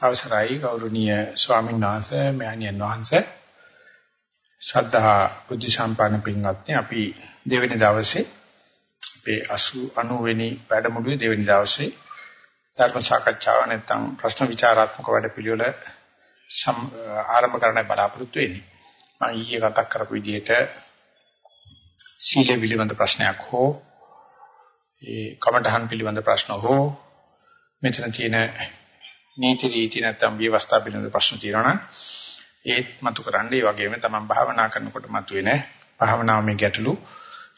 අවසරයි ගෞරවනීය ස්වාමීන් වහන්සේ මෑණියන් වහන්සේ. ශ්‍රද්ධා බුද්ධ සම්පන්න පින්වත්නි අපි දෙවෙනි දවසේ අපේ 80 90 වෙනි වැඩමුළුවේ දෙවෙනි දවසේ ධර්ම සාකච්ඡාව නැත්නම් ප්‍රශ්න විචාරාත්මක වැඩපිළිවෙල ආරම්භ කරන්න බලාපොරොත්තු වෙන්නේ. මම ඊයේ කතා කරපු විදිහට සීල පිළිබඳ ප්‍රශ්නයක් හෝ ඒ කමඨහන් පිළිබඳ ප්‍රශ්න හෝ මෙතන තියෙන නීති රීති නැත්නම් ව්‍යවස්ථා පිළිබඳ ප්‍රශ්න තියෙනවා නම් ඒත් මතු කරන්න. ඒ වගේම තමයි භාවනා කරනකොට මතුවෙන භාවනාවේ ගැටලු.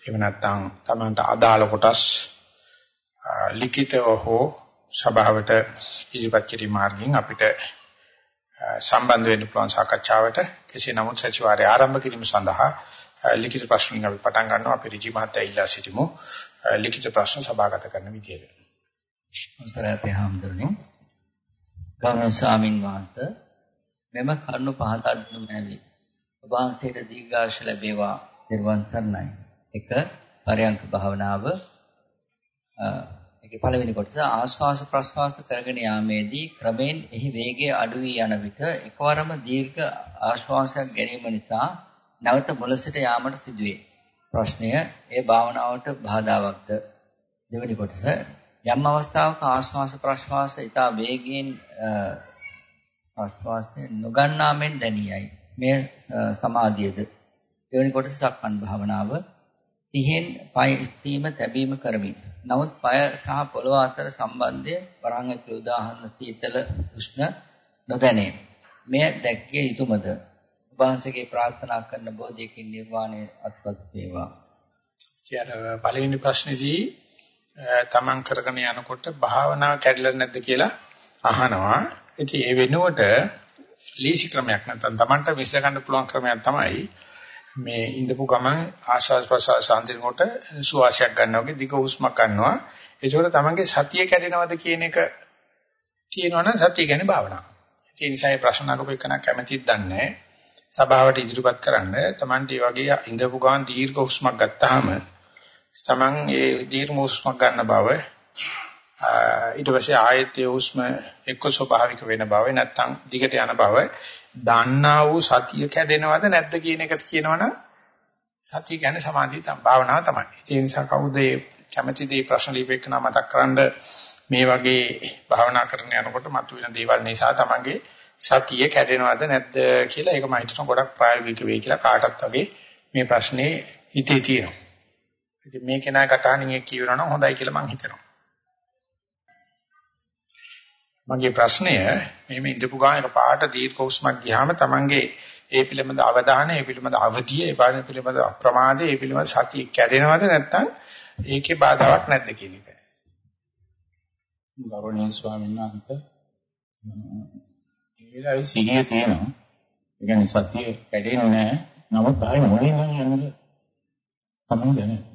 එහෙම නැත්නම් තමන්ට අදාළ කොටස් ලිඛිතව හෝ සභාවට ඉදිරිපත් කිරීම මාර්ගයෙන් අපිට සම්බන්ධ වෙන්න පුළුවන් සාකච්ඡාවට කෙසේ නමුත් සතිವಾರයේ ආරම්භ කිරීම සඳහා ලිඛිත ප්‍රශ්න අපි පටන් ගන්නවා. අපි ඍජු මහත්තයා ඉල්ලා සිටිමු. ලිඛිත ප්‍රශ්න සභාගත කරන විදියට. අවසරයි අපේ හාමුදුරනේ. ගෞරවනීය ස්වාමින් වහන්සේ මෙම කරුණු පහදා දුන්නු මැනවි. ඔබ වහන්සේට දීර්ඝාෂ ලැබේවා නිර්වන් සරණයි. එක පරයන්ක භාවනාව ඒකේ පළවෙනි කොටස ආශ්වාස ප්‍රශ්වාස කරගෙන යාමේදී ක්‍රමෙන් එහි වේගය අඩු වී යන විට එකවරම දීර්ඝ ආශ්වාසයක් ගැනීම නිසා නැවත මුල සිට යාමට සිදුවේ. ප්‍රශ්නය ඒ භාවනාවට බාධාවත්ද? දෙවෙනි කොටස යම් අවස්ථාවක ආශ්වාස ප්‍රශ්වාස ඉතා වේගයෙන් ආශ්වාසය නොගන්නා මෙන් දැනියයි. මේ සමාධියද දෙවෙනි කොටස සක්මන් භාවනාව තිහෙන් පය ස්ථීම තැබීම කරමින්. නමුත් පය සහ පොළොව අතර සම්බන්ධය වරහන් ඇතුළේ උදාහරණ සීතල උෂ්ණ නොදැනේ. මෙය දැක්කිය යුතුමද? වහන්සේගේ ප්‍රාර්ථනා කරන බෝධියකින් නිර්වාණය අත්පත් වේවා. කියන පළවෙනි ප්‍රශ්නේදී තමන් කරගෙන යනකොට භාවනාව කැඩලා නැද්ද කියලා අහනවා. ඉතින් ඒ වෙනුවට ලීසි ක්‍රමයක් නැත්නම් තමන්ට විශ්ල ගන්න පුළුවන් ක්‍රමයක් තමයි මේ ඉඳපු ගමන් ආශාස් ප්‍රසාස අන්තිමට සුවාසයක් ගන්නවා වගේ දිග හුස්මක් ගන්නවා. ඒකෝට තමන්ගේ සතිය කැඩෙනවද කියන එක තියෙනවනම් සතිය කියන්නේ භාවනාව. ඒ නිසා මේ ප්‍රශ්න අහපු එකන කැමැතිද දන්නේ සභාවට ඉදිරිපත් කරන්න තමන්ට මේ වගේ ඉඳපු ගමන් දීර්ඝ හුස්මක් ගත්තාම තමන් ඒ දීර්ඝ හුස්මක් ගන්න බව ඊට පස්සේ ආයතයේ හුස්ම එක්ක ස්වභාවික වෙන බව නැත්නම් දිගට යන බව දන්නා වූ සතිය කැඩෙනවද නැද්ද කියන එක කියනවනම් සතිය කියන්නේ සමාධිය තමයි භාවනාව තමයි. ඒ නිසා කවුද මේ කැමැති දේ ප්‍රශ්න ලියපෙන්න මතක් කරන්ඩ මේ වගේ භාවනා කරන යනකොට මතුවෙන දේවල් නිසා තමන්ගේ සතිය කැඩෙනවද නැද්ද කියලා ඒක මම හිතනවා ගොඩක් ප්‍රායෝගික වෙයි කියලා කාටත් වගේ මේ ප්‍රශ්නේ හිතේ තියෙනවා. ඉතින් මේක නා කතානින් එක් කියනවා නම් හොඳයි කියලා මම හිතනවා. මගේ ප්‍රශ්නය මේ ඉඳපු ගාන එක පාට දීර්ඝ උස්මක් ගියාම තමන්ගේ ඒ පිළිබඳ අවධානය, ඒ පිළිබඳ අවධිය, ඒ පිළිබඳ අප්‍රමාදය, ඒ පිළිබඳ සතිය කැඩෙනවද නැත්නම් ඒකේ බාධාවක් නැද්ද කියන එක. ගෞරවනීය ස්වාමීන් වහන්සේ ඒ වෙලාවේ සිහිය තියෙනවා. ඒ කියන්නේ සතිය කැඩෙන්නේ නැහැ. නමුත් ආයෙ මොනින් නම් යන්නේ තමයි දැනෙන්නේ.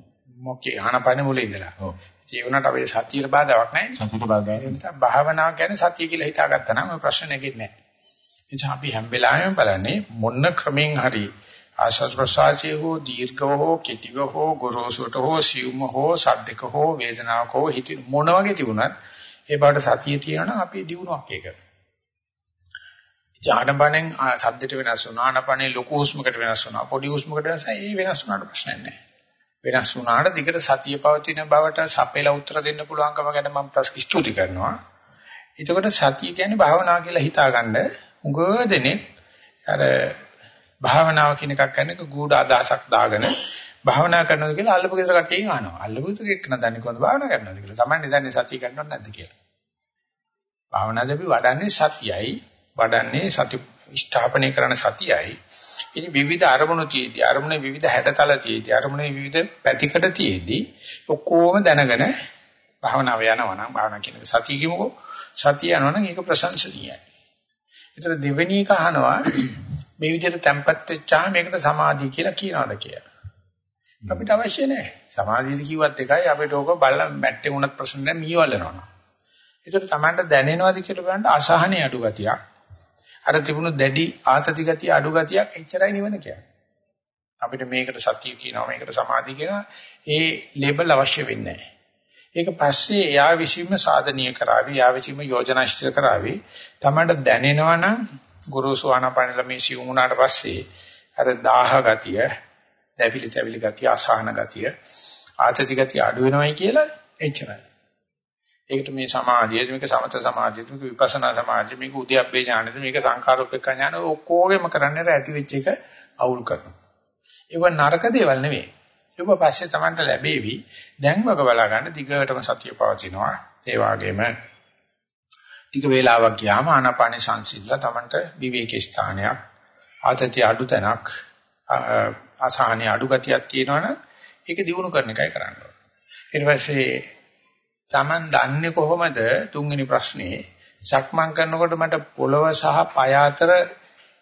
මොකේ ආනපන මුල ඉඳලා. ඔව්. ඒ වුණාට අපේ සතියට බාධාවක් නැහැ. සතියට බාධාවක්. ඒ නිසා භාවනාව කියන්නේ සතිය කියලා හිතාගත්තා නම් ඔය ප්‍රශ්න නැගෙන්නේ නැහැ. ඒ නිසා අපි හැම වෙලාවෙම බලන්නේ මොන ක්‍රමෙන් හරි ආශස් ප්‍රසාරයේ හෝ දීර්ඝව හෝ කෙටිව හෝ ගොරෝසුට හෝ සියුම් හෝ සද්දක හෝ වේදනාවක හෝ හිත මොන වගේ තිබුණත් ඒ බාට සතිය තියෙනවා අපි දිනුවක් ඒක. ජාඩපණෙන් සද්දට වෙනස් වුණා ආනපනේ ලොකු හුස්මකට වෙනස් වුණා පොඩි හුස්මකට වෙනස් ඒ වෙනස් වුණාට ප්‍රශ්නයක් නැහැ. වෙනස් වුණාට දිගට සතිය පවතින බවට සපේලා උත්තර දෙන්න පුළුවන්කම ගැන මම ස්තුති කරනවා. එතකොට සතිය කියන්නේ භාවනාව කියලා හිතාගන්න උගදෙනේ අර භාවනාව කියන එකක් කියන්නේ ගුඩ අදහසක් දාගෙන භාවනා කරනවද කියලා අල්ලපු ගෙදර කට්ටියන් අහනවා. අල්ලපු ගෙදර එක්කන දන්නේ කොහොමද භාවනා කරනවද කියලා. Tamanne දන්නේ සතිය කරනවද නැද්ද කියලා. භාවනාද අපි වඩන්නේ සතියයි, වඩන්නේ සති ස්ථාපනය කරන සතියයි. ඉතින් විවිධ අරමුණු තියේදී, අරමුණේ විවිධ හැඩතල තියේදී, අරමුණේ විවිධ පැතිකඩ තියේදී ඔක්කොම දැනගෙන භාවනාව යනවා නම් භාවනා කියන සතිය කිමුකෝ. සතිය යනවා නම් ඒක ප්‍රශංසනීයයි. ඒතර දෙවෙනි එක අහනවා මේ විදිහට තැම්පත් වෙච්චාම මේකට සමාධිය කියලා කියනවාද කියලා. අපිට අවශ්‍ය නැහැ. සමාධියද කිව්වත් එකයි අපිට ඕක බලලා මැට්ටේ උනත් ප්‍රශ්න නැහැ මීවලනවා. ඒතර Tamanට දැනෙනවද කියලා බලන්න අසහනේ අඩු ගතියක්. අර තිබුණු දැඩි ආතති ගතිය අඩු ගතියක් එච්චරයි නිවන කියන්නේ. අපිට මේකට සතිය කියනවා මේකට සමාධිය කියනවා ඒ ලේබල් අවශ්‍ය වෙන්නේ නැහැ. ඒක පස්සේ එයා විසින්ම සාධනීය කරાવી, එයා විසින්ම යෝජනා ඉදිරි කරાવી. තමයි දැනෙනවනම් ගුරුසු ආනාපානල මේ සිව් වුණාට පස්සේ අර දාහ ගතිය, දැවිලි තැවිලි ගතිය, අසහන ගතිය, ආතති ගතිය අඩු වෙනවයි කියලා එච්චරයි. ඒකට මේ සමාධිය, මේක සමත සමාධිය, මේක විපස්සනා සමාධිය, මේක උද්‍යප්පේ ඥානද, මේක සංඛාරෝපේක්ඛ ඥාන ඔක්කොගෙම කරන්නේ ඇති වෙච්ච එක අවුල් කරනවා. ඒව නරක දේවල් නෙවෙයි. ඒක පස්සේ Tamanට ලැබෙවි. දැන් වග බලා ගන්න දිගටම සතිය පවතිනවා. ඒ වගේම ටික වේලාවක් ගියාම ආනාපානේ සංසිඳලා Tamanට විවේක ස්ථානයක් ආතතිය අඩු තැනක් අසහනිය අඩු ගතියක් තියෙනවනම් ඒක දිනු කරන එකයි කරන්න ඕනේ. ඊට පස්සේ Taman දන්නේ කොහොමද තුන්වෙනි ප්‍රශ්නේ සක්මන් කරනකොට මට පොළව සහ පය අතර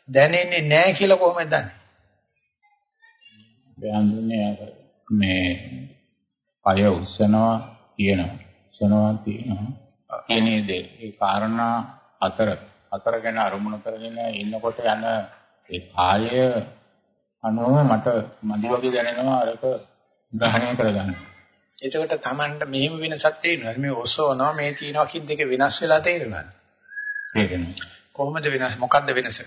දැනෙන්නේ නැහැ කියලා කොහොමද දන්නේ? බයන්නේ මේ පය උස්සනවා කියනවා. උස්සනවා තියෙනවා. කියන්නේ ඒ කාරණා අතර අතර ගැන අරමුණු කරගෙන ඉන්නකොට යන ඒ කාලය අනුව මට මදි වගේ දැනෙනවා අරක ග්‍රහණය කරගන්න. එතකොට Tamanට මෙහෙම වෙනසක් තේරෙනවා. මේ ඔසවනවා මේ තියනවා කියන දෙක වෙනස් වෙලා? තේරෙනවා. කොහොමද වෙනස්? මොකද්ද වෙනස?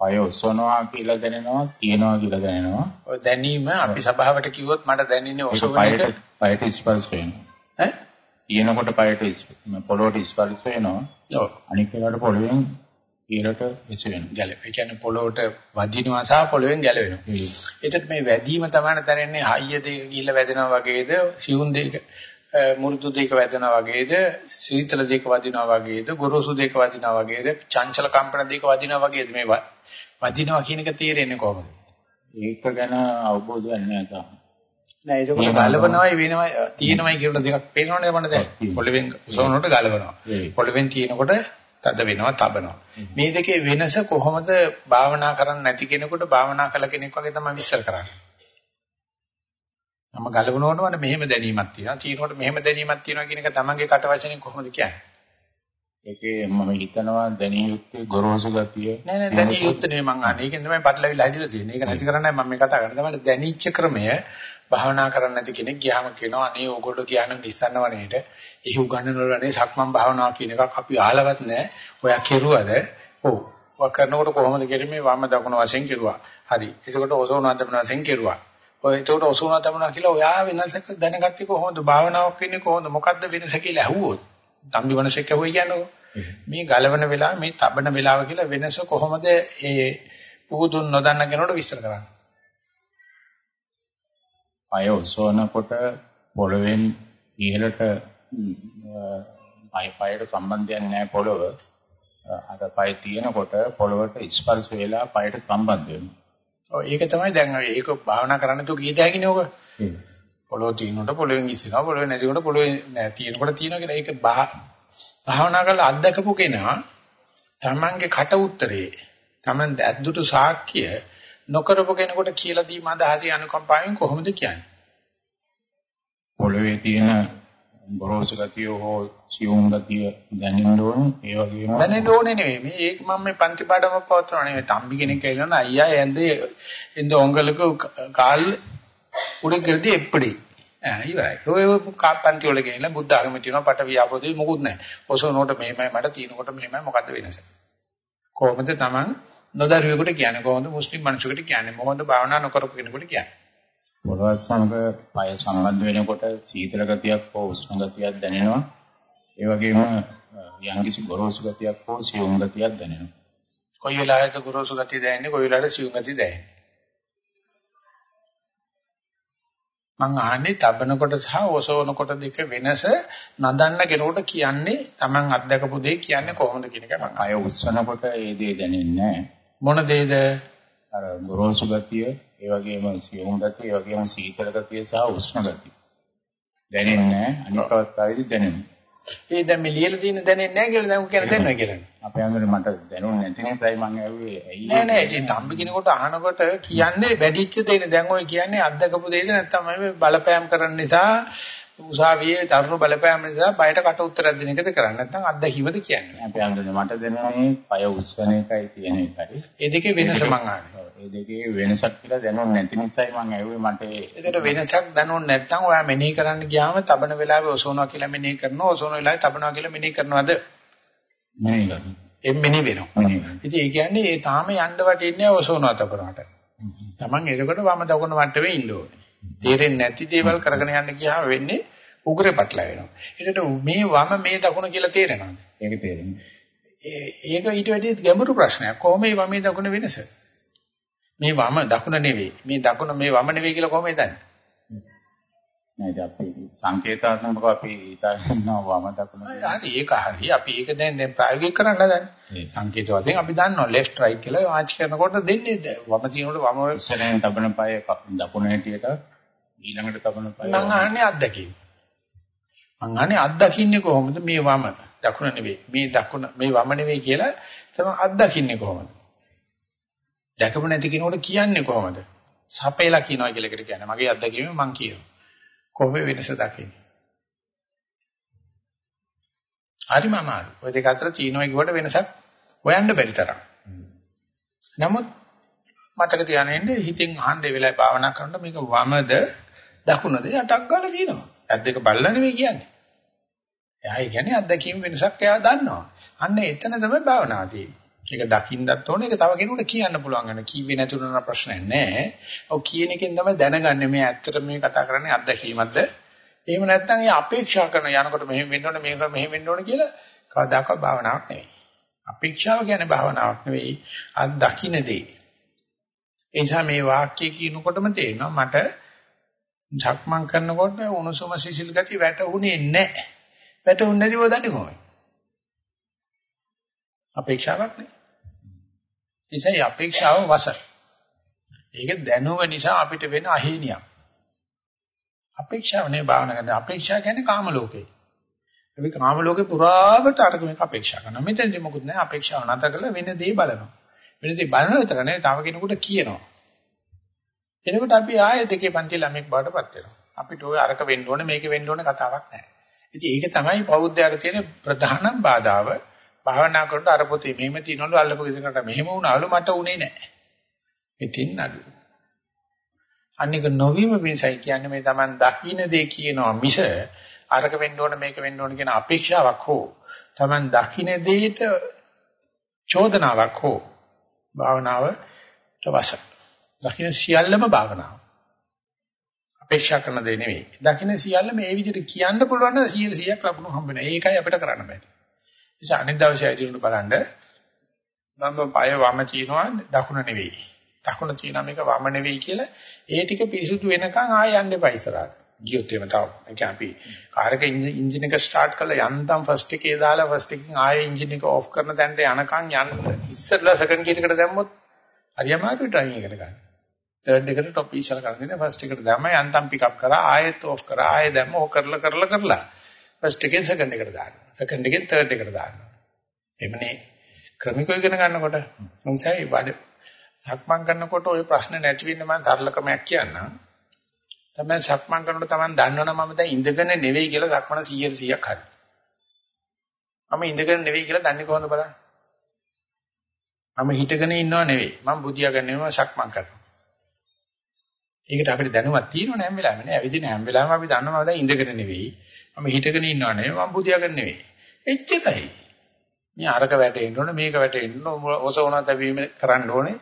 පය ඔසවනවා කියලා දැනෙනවා, තියනවා කියලා දැනෙනවා. ඔය දැනීම අපි සභාවට කිව්වොත් මට දැනෙන්නේ ඔසවන එක. පයට ස්පර්ශ වෙනවා. ඈ? තියනකොට පයට පොළොවට ස්පර්ශ වෙනවා. ඔව්. අනික් ඒවාට පොළවෙන් ඊරට එස වෙනවා. ගැලවෙනවා. ඒ කියන්නේ පොළොවට වදිනවා සහ පොළවෙන් ගැලවෙනවා. ඒකට මේ වැදීම තමයි දැනෙන්නේ හයිය දෙක ගිහිල්ලා වැදෙනවා වගේද, සියුම් දෙක මුරුදු දෙක වැදෙනවා වගේද, සීතල දෙක වදිනවා වගේද, ගොරෝසු දෙක වදිනවා වගේද, චංචල කම්පන දෙක වදිනවා වගේද මේ වදිනවා කියන එක තේරෙන්නේ කොහොමද? ඒක ගැන අවබෝධයක් නැහැ තාම. නෑ ඒක ගලවනවයි වෙනවයි තියෙනවයි කියලා දෙකක් පේනවනේ මට දැන්. පොළවෙන් උසවනකොට ගලවනවා. පොළවෙන් තියෙනකොට තද වෙනවා, තබනවා. මේ දෙකේ වෙනස කොහොමද භාවනා කරන්න නැති කෙනෙකුට භාවනා කළ කෙනෙක් වගේ තමයි විශ්සර කරන්නේ. මම ගලවනකොට මට මෙහෙම දැනීමක් තියෙනවා. චීනකොට මෙහෙම දැනීමක් තියෙනවා කියන එක තමන්ගේ කට වචනෙන් කොහොමද කියන්නේ? ඒකේ මම හිතනවා දැනිය යුත්තේ ගොරෝසු ගතිය. නෑ නෑ දැනිය යුත්තේ නෙමෙයි මං අහන්නේ. ඒකෙන් තමයි පටලවිලා හැදිලා තියෙන්නේ. ඒක නැති කරන්නයි මම මේ කතා කරන්නේ. තමයි දැනීච්ච ක්‍රමය භාවනා කරන්න නැති කෙනෙක් ගියාම කියනවා අනේ ඕගොල්ලෝ කියන නිස්සන්න වනේට එහි උගන්වනවලනේ සක්මන් භාවනාව කියන එකක් අපි අහලවත් නැහැ. ඔයා කෙරුවද? ඔව්. ඔයා කරනකොට කොහොමද කෙරෙන්නේ වම් දකුණ වශයෙන් කෙරුවා. හරි. ඒකකොට ඔසවනවා දමනවා වශයෙන් කෙරුවා. ඔය ඒකට ඔසවනවා දමනවා කියලා ඔයා වෙනසක් දැනගත්තේ කොහොමද? භාවනාවක් වෙන්නේ කොහොමද? මොකද්ද වෙනස කියලා ඇහුවොත්. තම්බි වනසෙක් ඇහුවයි කියන්නේ මේ ගලවන වෙලාව මේ තබන වෙලාව කියලා වෙනස කොහොමද ඒ පුදුන් නොදන්න කෙනෙකුට විස්තර කරන්නේ? පය ඔසවනකොට පොළවෙන් ඉහළට පය පයට සම්බන්ධයක් නැහැ පොළව. අර පය තියෙනකොට පොළවට ස්පර්ශ වෙලා පයට සම්බන්ධ වෙනවා. ඔව් ඒක තමයි දැන් ඒක භාවනා කරන්න තු කීත හැකිනේ ඔක. පොළොව තියෙනකොට පොළවෙන් ඉස්සෙනවා පොළවේ නැතිකොට පොළවේ තියෙනකොට තියෙනවා කියලා ඒක භාවනා කරලා අත්දකපු කෙනා තමන්ගේ කට උත්තරේ තමන් ඇද්දුට සාක්ෂිය නොකරපු කෙනෙකුට කියලා දීම අදහසේ අනුකම්පාවෙන් කොහොමද කියන්නේ? පොළවේ තියෙන බොරෝසු ගතිය හෝ සියුම් ගතිය දැනෙන්න ඕනේ. ඒ වගේම දැනෙන්න ඕනේ නෙවෙයි. මේ ඒක මම මේ පන්ති පාඩමක් පවත්වනවා නෙවෙයි. තම්බි කෙනෙක් ඇවිල්ලා අයියා එන්දේ එන්ද ඔංගලක කාල් උඩ ගිරදී එප්පඩි. ඉවරයි. ඔය පන්ති වල ගෙනලා බුද්ධ ආගම තියෙනවා පට වියාපෝදේ මොකුත් නැහැ. ඔසවනකොට මෙහෙමයි මට තියෙනකොට මෙහෙමයි මොකද්ද වෙනස? කොහොමද Taman නොදරුවෙකුට කියන්නේ. කොහොමද මුස්ලිම් මිනිසෙකුට කියන්නේ? මොකද භාවනා නොකරපු කෙනෙකුට කියන්නේ. පොළවත් සමග පය සම්බන්ධ වෙනකොට සීතල ගතියක් හෝ උෂ්ණ ගතියක් දැනෙනවා. ඒ වගේම යම්කිසි ගොරෝසු ගතියක් හෝ සියුම් ගතියක් දැනෙනවා. කොයි වෙලාවෙද ගොරෝසු ගතිය දැනෙන්නේ? කොයි වෙලාවෙද සියුම් ගතිය දැනෙන්නේ? මං අහන්නේ තබනකොට සහ ඔසවනකොට දෙක වෙනස නදන්න කෙනෙකුට කියන්නේ Taman අත්දකපු දේ කියන්නේ කොහොමද කියන එක මං අය උස්සනකොට ඒ දේ දැනෙන්නේ නැහැ මොන දේද? අර ගොරෝසු ගතිය, ඒ වගේම සියුම් ගතිය, ඒ වගේම සීතල ගතිය සහ උෂ්ණ ගතිය. දැනෙන්නේ. අනික් අවස්ථාවේදී දැනෙනවා. ඒ දැන් මේ ලියලා තියෙන දැනෙන්නේ නැහැ කියලා දැන් කියන දැනනවා කියලා. අපේ අංගනේ මට දැනුන්නේ නැති නිසායි මම ඇහුවේ ඇයි නෑ නෑ ඉතින් තම්බි කෙනෙකුට අහනකොට කියන්නේ වැඩිච්ච දෙන්නේ දැන් ඔය කියන්නේ අත්දකපු දෙයද නැත්නම් මම බලපෑම් කරන්න නිසා උසාවියේ දරුණු බලපෑම නිසා බයට කට උත්තරයක් දෙන එකද කරන්නේ නැත්නම් අත්දැකීමද කියන්නේ. අපි අඳුන මට දැනුනේ පය උස්සන එකයි තියෙන එකයි. ඒ දෙකේ වෙනස මං ආන්නේ. ඒ දෙකේ වෙනසක් කියලා දැනුන්නේ නැති නිසායි මං ඇහුවේ මට ඒකට වෙනසක් දැනුන්නේ නැත්නම් ඔයා මෙනෙහි කරන්න ගියාම තබන වෙලාවේ ඔසවනවා කියලා මෙනෙහි කරනවා ඔසවන වෙලාවේ තබනවා කියලා මෙනෙහි කරනවද? නෙවෙයි කරන්නේ. එම් මෙනෙහි වෙනවා. ඉතින් ඒ කියන්නේ ඒ තාම යන්න වටින්නේ ඔසවනවා තබනවට. Taman එතකොට වම දකුණ මට්ටමේ ඉන්න ඕනේ. තේරෙන්නේ නැති දේවල් කරගෙන යන්න ගියාම වෙන්නේ උගුරේ පටල වෙනවා. ඒකට මේ වම මේ දකුණ කියලා තේරෙනවද? ඒක තේරෙන්නේ. ඒක ඊට වැඩි ගැඹුරු ප්‍රශ්නයක්. කොහොම මේ වමේ දකුණ වෙනස? මේ වම දකුණ නෙවෙයි. මේ දකුණ මේ වම නෙවෙයි කියලා කොහොමද දන්නේ? නේද අපි සංකේතාත්මකව අපි හිතනවා වම දකුණ හරි ඒක හරි. අපි ඒක දැන් දැන් ප්‍රායෝගික කරන්න හදන්නේ. සංකේත වශයෙන් අපි දන්නවා left right කියලා වාච් කරනකොට දෙන්නේ වම තියෙනකොට වම ඉස්සරහින් තබන පය දකුණ හැටියට ඊළඟට තබන පය මං අහන්නේ අත්දැකීම. මං අහන්නේ අත්දකින්නේ කොහොමද මේ වම දකුණ නෙවෙයි. මේ දකුණ මේ වම නෙවෙයි කියලා තමයි අත්දකින්නේ කොහොමද? දැකපු නැති කෙනෙකුට කියන්නේ කොහොමද? සපේලා කියනවා කියලා එකට කියන්නේ. මගේ අත්දැකීම මං කියනවා. කොහොම වෙනස දකින්නේ? හරිම අමාරු. ඔය දෙක අතර චීනෝයි ගුවට වෙනසක් හොයන්න බැරි තරම්. නමුත් මතක තියාගෙන හිතෙන් අහන්න ඒ වෙලාවේ භාවනා කරනකොට මේක වමද දකුණද යටක් ගාලා තියෙනවා. ඇස් දෙක බලලා නෙවෙයි කියන්නේ. එයා කියන්නේ අත්දැකීම් වෙනසක් එයා දන්නවා. අන්න එතන තමයි භාවනාව තියෙන්නේ. ඒක දකින්නත් ඕනේ ඒක තව කෙනෙකුට කියන්න පුළුවන් වෙන කීවේ නැතුණා ප්‍රශ්නයක් නැහැ. ඔව් කියන එකෙන් තමයි දැනගන්නේ මේ ඇත්තට මේ කතා කරන්නේ අත්දැකීමක්ද? එහෙම නැත්නම් ඒ අපේක්ෂා කරන යනකොට මෙහෙම වෙන්න ඕනේ මේක මෙහෙම වෙන්න ඕනේ කියලා කවදාකවත් භාවනාවක් නෙවෙයි. අපේක්ෂාව කියන්නේ භාවනාවක් නෙවෙයි අත් දකින්න දේ. ඒ නිසා මේ වාක්‍ය කියනකොටම තේරෙනවා මට සක්මන් කරනකොට උණුසුම සිසිල් ගතිය වැටුනේ නැහැ. වැටුනේ නැතිව දන්නේ කොහොමද? අපේක්ෂාවක් නේ. ඒසයි අපේක්ෂාව වසර. ඒක දැනුව නිසා අපිට වෙන අහේනියක්. අපේක්ෂාව නේ භාවනා කරන අපේක්ෂා කියන්නේ කාම ලෝකේ. අපි කාම ලෝකේ පුරාවට අරක මේක අපේක්ෂා කරනවා. මෙතනදී මොකුත් නැහැ අපේක්ෂාව නැතර කරලා වෙන දේ බලනවා. වෙන දේ බලන විතර නෙවෙයි තව කෙනෙකුට කියනවා. එතකොට අපි ආයෙ දෙකේ පන්ති ළමෙක් බාටපත් වෙනවා. අපිට ওই අරක වෙන්න ඕනේ මේක වෙන්න ඕනේ කතාවක් නැහැ. ඉතින් ඒක තමයි බෞද්ධයාට තියෙන ප්‍රධානම බාධාව. භාවනා කරනකොට අර පොතේ මෙහෙම තියනවලු අල්ලපු ගෙදරකට මෙහෙම වුණාලු මට උනේ නැහැ. ඉතින් නඩු. අනික නොවීම වෙනසයි කියන්නේ මේ Taman දකින්න දේ කියනවා මිස අරක වෙන්න ඕන මේක වෙන්න ඕන කියන අපේක්ෂාවක් හෝ Taman දකින්න දෙයට චෝදනාවක් හෝ භාවනාවට වස. දකින්න සියල්ලම භාවනාව. අපේක්ෂා කරන දේ නෙවෙයි. දකින්න සියල්ල මේ විදිහට කියන්න පුළුවන් නම් 100 100ක් ලකුණු හම්බ වෙනවා. ඒකයි අපිට කරන්න බෑ. නිසා අනිත් දවසේ ඇවිදිනකොට බලන්න මම පය වම තියනවා දකුණ නෙවෙයි. දකුණ තියනවා මේක වම නෙවෙයි කියලා ඒ ටික පිරිසුදු වෙනකන් ආය යන්න එපා ඉස්සරහට. ගියොත් එහෙම තව. ඒ කියන්නේ අපි කාර් එක එන්ජින් එක ස්ටාර්ට් කරලා යන්තම් ෆස්ට් එකේ දාලා ෆස්ට් එකකින් ආයෙ එන්ජින් එක ඕෆ් කරන තැනට යනකම් යන්න ඉස්සරලා සෙකන්ඩ් ගියර් එකට දැම්මොත් හරි අමාරුයි ඩ්‍රයිවිං එකට ගන්න. තර්ඩ් එකට টොප් ඉස්සර කරගෙන ෆස්ට් එකට දැම්ම යන්තම් පිකප් කරා ආයෙත් ඕෆ් කරා ආයෙ දැම්ම ඕක කරලා කරලා කරලා. ෆස්ට් එකෙන් සෙකන්ඩ් එකට දානවා සෙකන්ඩ් එකෙන් තර්ඩ් එකට දානවා එමනේ. ක්‍රමිකව ඉගෙන ගන්නකොට මොන්සයි වැඩ සක්මන් කරනකොට ওই ප්‍රශ්නේ නැති වෙන්න මම සරල ක්‍රමයක් කියන්නම්. තමයි සක්මන් කරනකොට තමයි දන්නවනම් මම දැන් ඉඳගෙන නෙවෙයි කියලා සක්මන 100 100ක් හරි. මම ඉඳගෙන නෙවෙයි කියලා දන්නේ කොහොමද බලන්න? මම හිටගෙන ඉන්නව නෙවෙයි. මම බුදියාගෙන නෙවෙයි මම සක්මන් කරනවා. ඒකට අපිට දැනුමක් තියෙනවනේ හැම වෙලාවෙම නේ. ඇවිදින හැම වෙලාවෙම අපි දන්නවා මම දැන් ඉඳගෙන නෙවෙයි. මම හිටගෙන ඉන්නව නෙවෙයි. මම බුදියාගෙන නෙවෙයි. එච්චරයි. මේ අරක වැටෙන්න ඕනේ මේක වැටෙන්න ඕනේ ඔසවන තැවීම කරන්න ඕනේ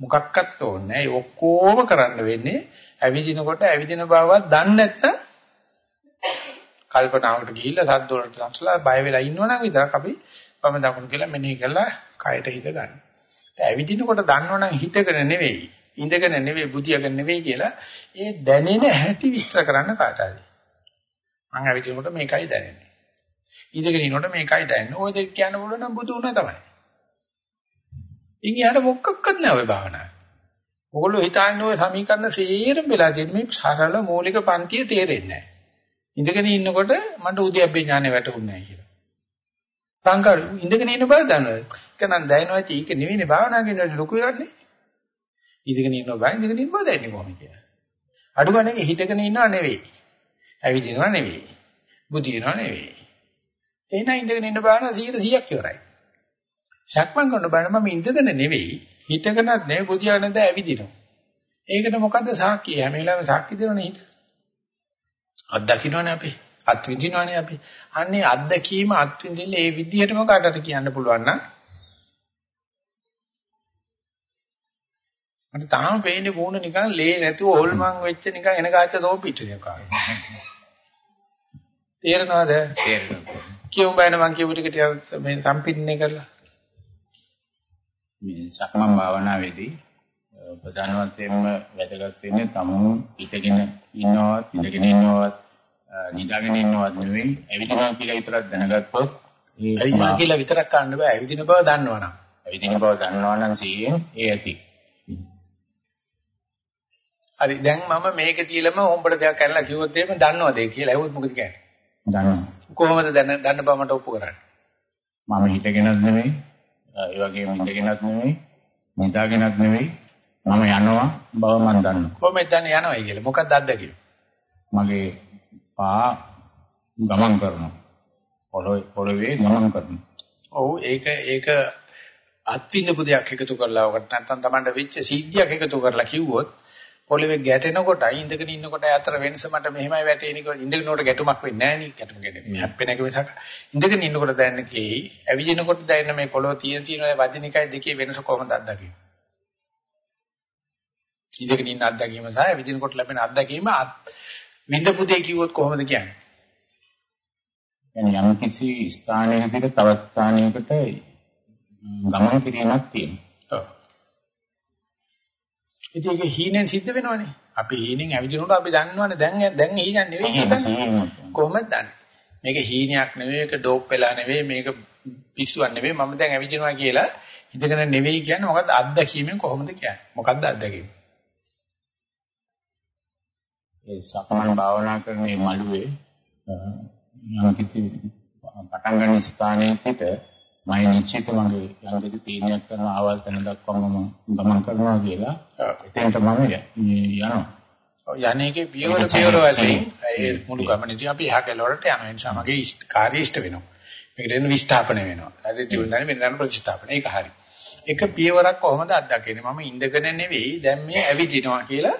මොකක්වත් ඕනේ නැහැ. ඒ ඔක්කොම කරන්න වෙන්නේ ඇවිදිනකොට ඇවිදින බවවත් දන්නේ නැත්තම් කල්පනාවට ගිහිල්ලා සද්ද වලට සංසලා බය වෙලා ඉන්නවනම් විතරක් අපි වම දකුණු කියලා මෙනෙහි කරලා කයට හිත ගන්න. ඇවිදිනකොට දන්නවනම් හිතගෙන නෙවෙයි ඉඳගෙන නෙවෙයි බුදියාගෙන නෙවෙයි කියලා ඒ දැනෙන හැටි විස්තර කරන්න කාට හරි. මම ඇවිදිනකොට මේකයි දැනෙන්නේ. ඉඳගෙන ඉන්නකොට මේකයි දැනෙන්නේ. ওই දෙක කියන්න පුළුවන් නම් බුදු වුණා තමයි. ඉන් එහාට මොකක්වත් නැහැ ওই භාවනාව. ඔගොල්ලෝ හිතන්නේ ওই සමීකරණ සේරම වෙලා තියෙන මේ සරල මූලික පන්තිය තේරෙන්නේ නැහැ. ඉඳගෙන ඉන්නකොට මට උද්‍යප්පේ ඥානෙ වැටුන්නේ නැහැ කියලා. සංකාර ඉඳගෙන ඉන්න බව දන්නවද? ඒක නම් දැනනවා ඇති ඒක නෙවෙයිනේ භාවනා කියන ලොකු එකක් නේ. ඉඳගෙන ඉන්න බෑ ඉඳගෙන ඉන්න බව දැනන්නේ කොහොමද කියලා. අඩු ගණනේ හිටගෙන ඉන්නව නෙවෙයි. ඇවිදිනව නෙවෙයි. බුදිනව නෙවෙයි. එහෙනම් ඉඳගෙන ඉන්න බාන 100%ක් ඉවරයි. සක්මන් කරන බාන මම ඉඳගෙන නෙවෙයි හිටගෙනත් නෙවෙයි බුදියාගෙනද ඇවිදිනවා. ඒකට මොකද්ද සාක්කිය? හැම වෙලාවෙම සාක්කි දෙනවනේ හිත. අත්දකින්නවනේ අපි. අත්විඳිනවනේ අපි. අන්නේ අත්දැකීම අත්විඳින්න ඒ විදිහටම කාටට කියන්න පුළුවන් නම් මට තාම පේන්නේ වුණ නිකන් ලේ නැතුව හොල්මන් වෙච්ච නිකන් එන කාච්ච සෝපිට්ටනියක් වගේ. තේරෙනවද? තේරෙනවා. කියුම් බෑන මං කියපු ටික ටික මේ සම්පින්නේ කරලා. මේ සක්මන් භාවනාවේදී ප්‍රධාන වශයෙන්ම වැදගත් වෙන්නේ තමුන් හිටගෙන ඉන්නවත් ඉඳගෙන ඉන්නවත් නිදාගෙන ඉන්නවත් නෙවෙයි ඇවිදිනවා කියලා විතරක් දැනගත්තොත් ඇවිදිනවා කියලා විතරක් කරන්න බෑ ඇවිදින බව දන්නවනම්. ඇවිදින බව දන්නවනම් සීයෙන් ඒ ඇති. හරි දැන් මම මේක තියලම හොම්බට දෙයක් කරලා කිව්වොත් එහෙම දන්නවද ඒ කියලා ඇහුවොත් මොකද කියන්නේ? දන්නවා. කොහොමද දැන දන්න බව මට ඔප්පු කරන්නේ? මම හිටගෙනත් නෙවෙයි ඒ වගේම ඉඳගෙනත් නෙවෙයි නිදාගෙනත් නෙවෙයි මම යනවා බව මම දන්නවා. කොහොමද දන්නේ යනවයි කියලා? මොකක්ද අත්දැකීම? මගේ පා ගමන් කරනවා. පොළොවේ පොළොවේ ගමන් කරනවා. ඔව් ඒක ඒක අත්විඳපු දෙයක් එකතු කරලා ඔකට නැත්නම් Tamanda වෙච්ච සිද්ධියක් එකතු කරලා කිව්වොත් පොළවේ ගැටෙනකොටයි ඉඳගෙන ඉන්නකොටයි අතර වෙනස මට මෙහෙමයි වැටෙන්නේ කියලා ඉඳගෙන උඩ ගැටුමක් වෙන්නේ නැහැ නේ ගැටුම කියන්නේ හැප්පෙන එක මිසක් ඉඳගෙන ඉන්නකොට දැනෙන්නේ ඇවිදිනකොට දැනෙන මේ පොළව තියෙන තියෙන වදිනිකයි දෙකේ වෙනස කොහොමද අත්දකින්නේ ඉඳගෙන ඉන්න අත්දැකීම සහ ඇවිදිනකොට ලැබෙන අත්දැකීම විඳපු දෙය කිව්වොත් කොහොමද කියන්නේ يعني යම් කිසි ස්ථානයකට තවත් ස්ථානයකට ගමන කිරීමක් තියෙනවා ඔව් ඉතින් ඒක හීනෙන් සිද්ධ වෙනවනේ. අපි හීනෙන් ඇවිදිනකොට අපි දන්නවනේ දැන් දැන් හීනක් නෙවෙයි කොහොමද දන්නේ? මේක හීනයක් නෙවෙයි ඒක ඩෝප් වෙලා නෙවෙයි මේක පිස්සුවක් නෙවෙයි මම දැන් ඇවිදිනවා කියලා ඉඳගෙන නෙවෙයි කියන්නේ මොකද්ද අත්දැකීමෙන් කොහොමද කියන්නේ? මොකද්ද අත්දැකීම? ඒ සක්මන් භාවනා කරන මේ මළුවේ යම් කිසි පටන් ගන්න ස්ථානයේ පිට මම නිශ්චිත මගේ යම් කිසි තීරණයක් කරන ආවල් තැන දක්වාම මම ගමන් කරනවා කියලා එතෙන්ට මම යනවා. යන්නේගේ පියවර පියවර වශයෙන් ඒ මුළු ගමනේදී අපි එහා කෙළවරට යනවා. ඒ නිසා මගේ කාර්ය ඉෂ්ට වෙනවා. මේකට එන්න විස්ථාපනය වෙනවා. හරි තිබුණානේ මෙන්න යන ප්‍රතිස්ථාපන. ඒක හරි. එක පියවරක් කොහොමද අත්දකින්නේ? මම ඉඳගෙන නෙවෙයි දැන් මේ ඇවිදිනවා කියලා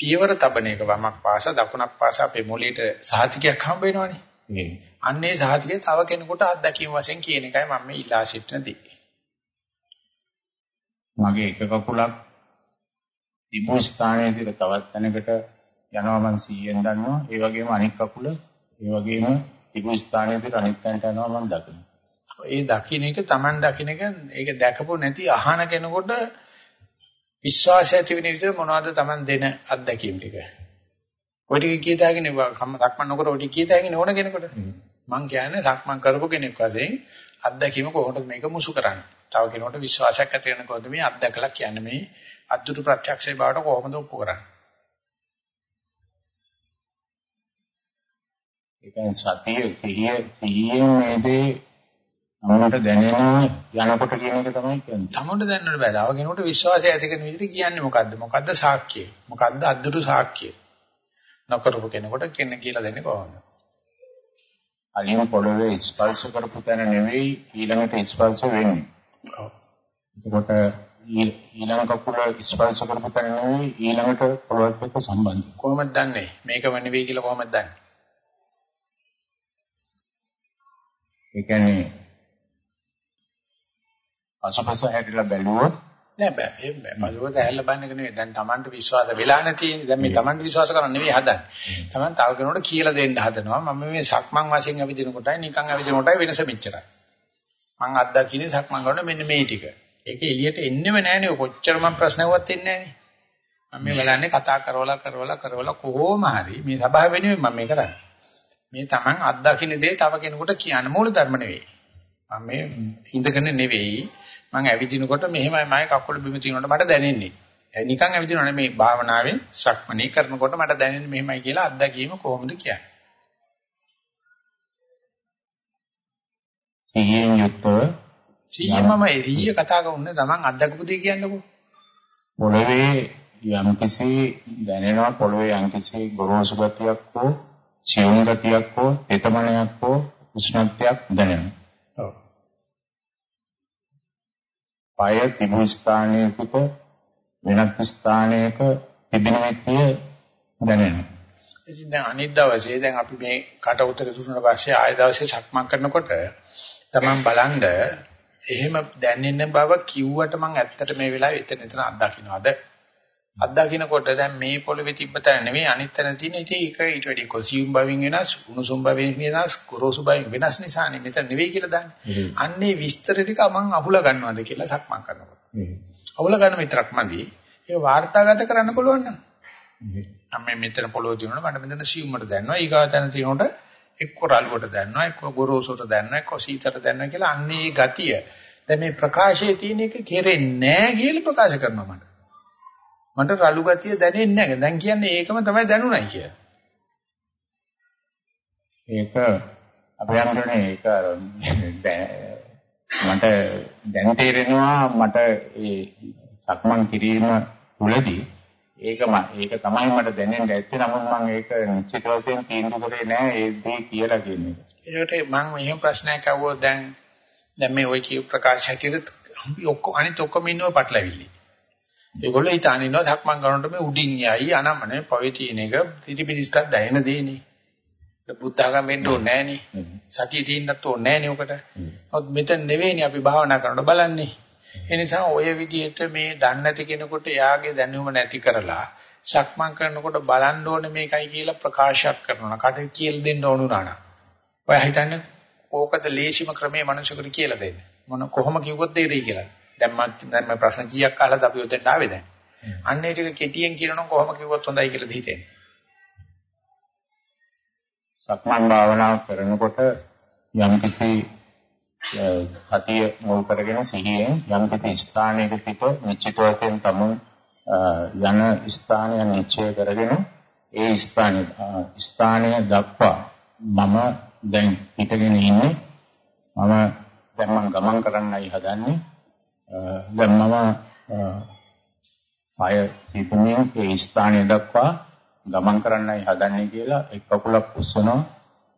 පියවර තබන එක වමක් පාස දකුණක් පාස අපේ මොළයට සහතිකයක් හම්බ වෙනවනේ. අන්නේ සහතිකේ තව කෙනෙකුට අත්දැකීම් වශයෙන් කියන එකයි මම මේ ඉලා සිටින දේ. මගේ එක කකුලක් තිබු ස්ථානයේ ඉඳලා තවත් තැනකට යනවා මම 100ෙන් දන්නවා. ඒ වගේම අනිත් කකුල ඒ වගේම තිබු ස්ථානයේ ඉඳලා අනිත් තැනට යනවා මම දකිනවා. ඒ දකින්න එක Taman දකින්න එක ඒක දැකපො නැති අහන කෙනෙකුට විශ්වාසය ඇති වෙන විදිහට මොනවද Taman දෙන අත්දැකීම් ටික. ඔය ටික කීයතාගෙන සක්මන් නොකර ඔය ටික කීයතාගෙන ඕන කෙනෙකුට. මං කියන්නේ සක්මන් කරපු කෙනෙක් වශයෙන් අත්දැකීම කොහොමද මේක මුසු කරන්නේ? තව කෙනෙකුට විශ්වාසයක් ඇති වෙනකොට මේ අත්දැකලා කියන්නේ මේ අද්දුරු ප්‍රත්‍යක්ෂේ බවට කොහොමද ඔප්පු කරන්නේ? ඒකෙන් සතිය සිහිය සිහියෙන් මේ දේ තමන්ට දැනෙනවා යනකොට කියන එක තමයි කියන්නේ. තමන්ට දැනෙන්න බෑ. තව කෙනෙකුට විශ්වාසය ඇති කරන විදිහට කියන්නේ මොකද්ද? මොකද්ද සාක්ෂිය? මොකද්ද අද්දුරු සාක්ෂිය? නොකරපු කෙනෙකුට කෙනෙක් කියලා දෙන්නේ කොහොමද? අලියම පොළවේ ස්පර්ශ කරපු තැන නෙවෙයි ඊළඟට ස්පර්ශ වෙන්නේ. ඔව්. එතකොට ඊළඟ කකුල ස්පර්ශ කරපු තැන නෙවෙයි ඊළඟට පොළොවත් එක්ක සම්බන්ධයි. කොහොමද දන්නේ? මේකම නෙවෙයි කියලා කොහොමද දන්නේ? ඒ කියන්නේ අසපස හැදලා බැලුවොත් නෑ බෑ එහෙම බෑ. පසුවත ඇහැල්ල බලන්න එක නෙවෙයි. දැන් Tamanට විශ්වාස වෙලා නැතිනේ. දැන් මේ Tamanට විශ්වාස කරන්න නෙවෙයි හදන්නේ. Taman තව කෙනෙකුට කියලා දෙන්න හදනවා. මම මේ සක්මන් වශයෙන් ඇවිදින කොටයි නිකන් ඇවිදින කොටයි වෙනස මෙච්චරයි. මං අත්දකින්නේ සක්මන් කරන මෙන්න මේ ටික. ඒක එළියට එන්නෙම නෑනේ. කොච්චර මම ප්‍රශ්නවත් එන්නේ නෑනේ. මම මේ බලන්නේ කතා කරවලා කරවලා කරවලා කොහොම හරි මේ සභාව වෙනුවෙන් මම මේ කරන්නේ. මේ Taman අත්දකින්න දේ තව කෙනෙකුට කියන්න මූල ධර්ම නෙවෙයි. මම මේ ඉඳගෙන නෙවෙයි මම ඇවිදිනකොට මෙහෙමයි මම කකුල බිම තියනකොට මට දැනෙන්නේ. නිකන් ඇවිදිනව නෙමෙයි භාවනාවෙන් සක්මනේ කරනකොට මට දැනෙන්නේ මෙහෙමයි කියලා අත්දැකීම කොහොමද කියන්නේ? සිහියෙන් යුක්තව සිහියමම ඊයේ කතා කරන්නේ තමන් අත්දකපු දේ කියන්නකෝ. පොළවේ යම්කිසි දැනෙනවා පොළවේ යම්කිසි ගොරෝසු ගතියක් හෝ සියුම් ගතියක් හෝ තෙතමනයක් හෝ උෂ්ණත්වයක් දැනෙනවා. ඔව්. පාය තිබු ස්ථානයක වෙනත් ස්ථානයක තිබෙන විදිය දැනෙනවා. ඉතින් දැන් අනිත් දවසේ දැන් අපි මේ කට උතර දුන්නා පස්සේ ආය දවසේ සක්මන් කරනකොට තමන් බලන්න එහෙම දැනෙන බව කිව්වට මම ඇත්තට මේ වෙලාවේ එතන එතන අත්දකින්නවද අත්දකින්නකොට දැන් මේ පොළවේ තිබ්බ තැන නෙවෙයි අනිත් තැන තියෙන ඉතින් ඒක ඊට වැඩි කොසියුම් බවින් වෙනස් උණුසුම් බවින් වෙනස් කුරෝසු බවින් වෙනස් නිසානේ මෙතන නෙවෙයි කියලා දන්නේ. අන්නේ විස්තර ටික මම අහුලා ගන්නවද කියලා සක්මන් කරනකොට. අහුලා ගන්න විතරක් මදි. ඒක වාර්තාගත කරන්න පුළුවන් නම්. මම මෙතන පොළොව දිනනවා මට මෙතන සියුම්මට දැනනවා ඊගාව තැන තියෙනකොට එක්ක රළුවට දැනනවා එක්ක ගොරෝසුට දැනනවා එක්ක සීතට දැනනවා කියලා අන්නේ ගතිය දැන් මේ ප්‍රකාශයේ තියෙන එක කෙරෙන්නේ නැහැ කියලා ප්‍රකාශ කරනවා මට මට රළු ගතිය දැනෙන්නේ නැහැ දැන් කියන්නේ ඒකම තමයි දැනුණයි කියලා ඒක හඳුනන්නේ ඒක මට දැන් තේරෙනවා මට ඒ සක්මන් කිරීම තුලදී ඒක ඒක තමයි මට දැනෙන්න ඇත්තේ නමුත් මම ඒක නිශ්චිත වශයෙන් තීන්දුව කරේ නෑ ඒ දේ කියලා කියන්නේ. ඒකට මම මෙහෙම ප්‍රශ්නයක් අහුවොත් දැන් දැන් මේ ওই කිය ප්‍රකාශ හැටියට ඔක්කොම අනිත් ඔක්කොම ඉන්නව පටලවිලි. ඒගොල්ලෝ හිතාන ඉන්නවා ධක්මං කරනකොට මේ උඩින් යයි අනමනේ පොයි තියෙන එක තිරිපිරිස්ටක් දැනෙන දෙන්නේ. බුද්ධඝම වෙන්න ඕනේ නෑනේ. සතිය තියෙන්නත් ඕනේ නෑනේ ඔකට. නමුත් මෙතන නෙවෙයිනේ අපි භාවනා කරනකොට බලන්නේ. ඒ නිසා ඔය විදිහට මේ දන්නේ නැති කෙනෙකුට එයාගේ දැනුම නැති කරලා සක්මන් කරනකොට බලන්න ඕනේ මේකයි කියලා ප්‍රකාශයක් කරනවා. කට කියලා දෙන්න ඕනුනා නම්. ඔය හිතන්නේ ඕකද ලේසිම ක්‍රමයේ මනුෂ්‍යකර කියලා දෙන්න. මොන කොහොම කිව්වොත් දෙයිද කියලා. දැන් මම දැන් මම ප්‍රශ්න කීයක් අහලාද අපි උදේට ආවේ දැන්. අන්න ඒ ටික කෙටියෙන් කියනනම් කොහොම කිව්වොත් හොඳයි කියලා හිතෙන්නේ. සක්මන් භාවනාව කරනකොට යම් කිසි සතිය මුල් කරගෙන සිහියෙන් යම් කිසි ස්ථානයක පිට නිශ්චිත වශයෙන් තමුන් යන ස්ථානය නිශ්චය කරගෙන ඒ ස්ථානය ස්ථානය දක්වා මම දැන් හිටගෙන ඉන්නේ මම දැන් මම ගමන් කරන්නයි හදන්නේ දැන් මම පය හිතමින් ඒ ස්ථානය දක්වා ගමන් කරන්නයි හදන්නේ කියලා එක් කකුලක් උස්සනවා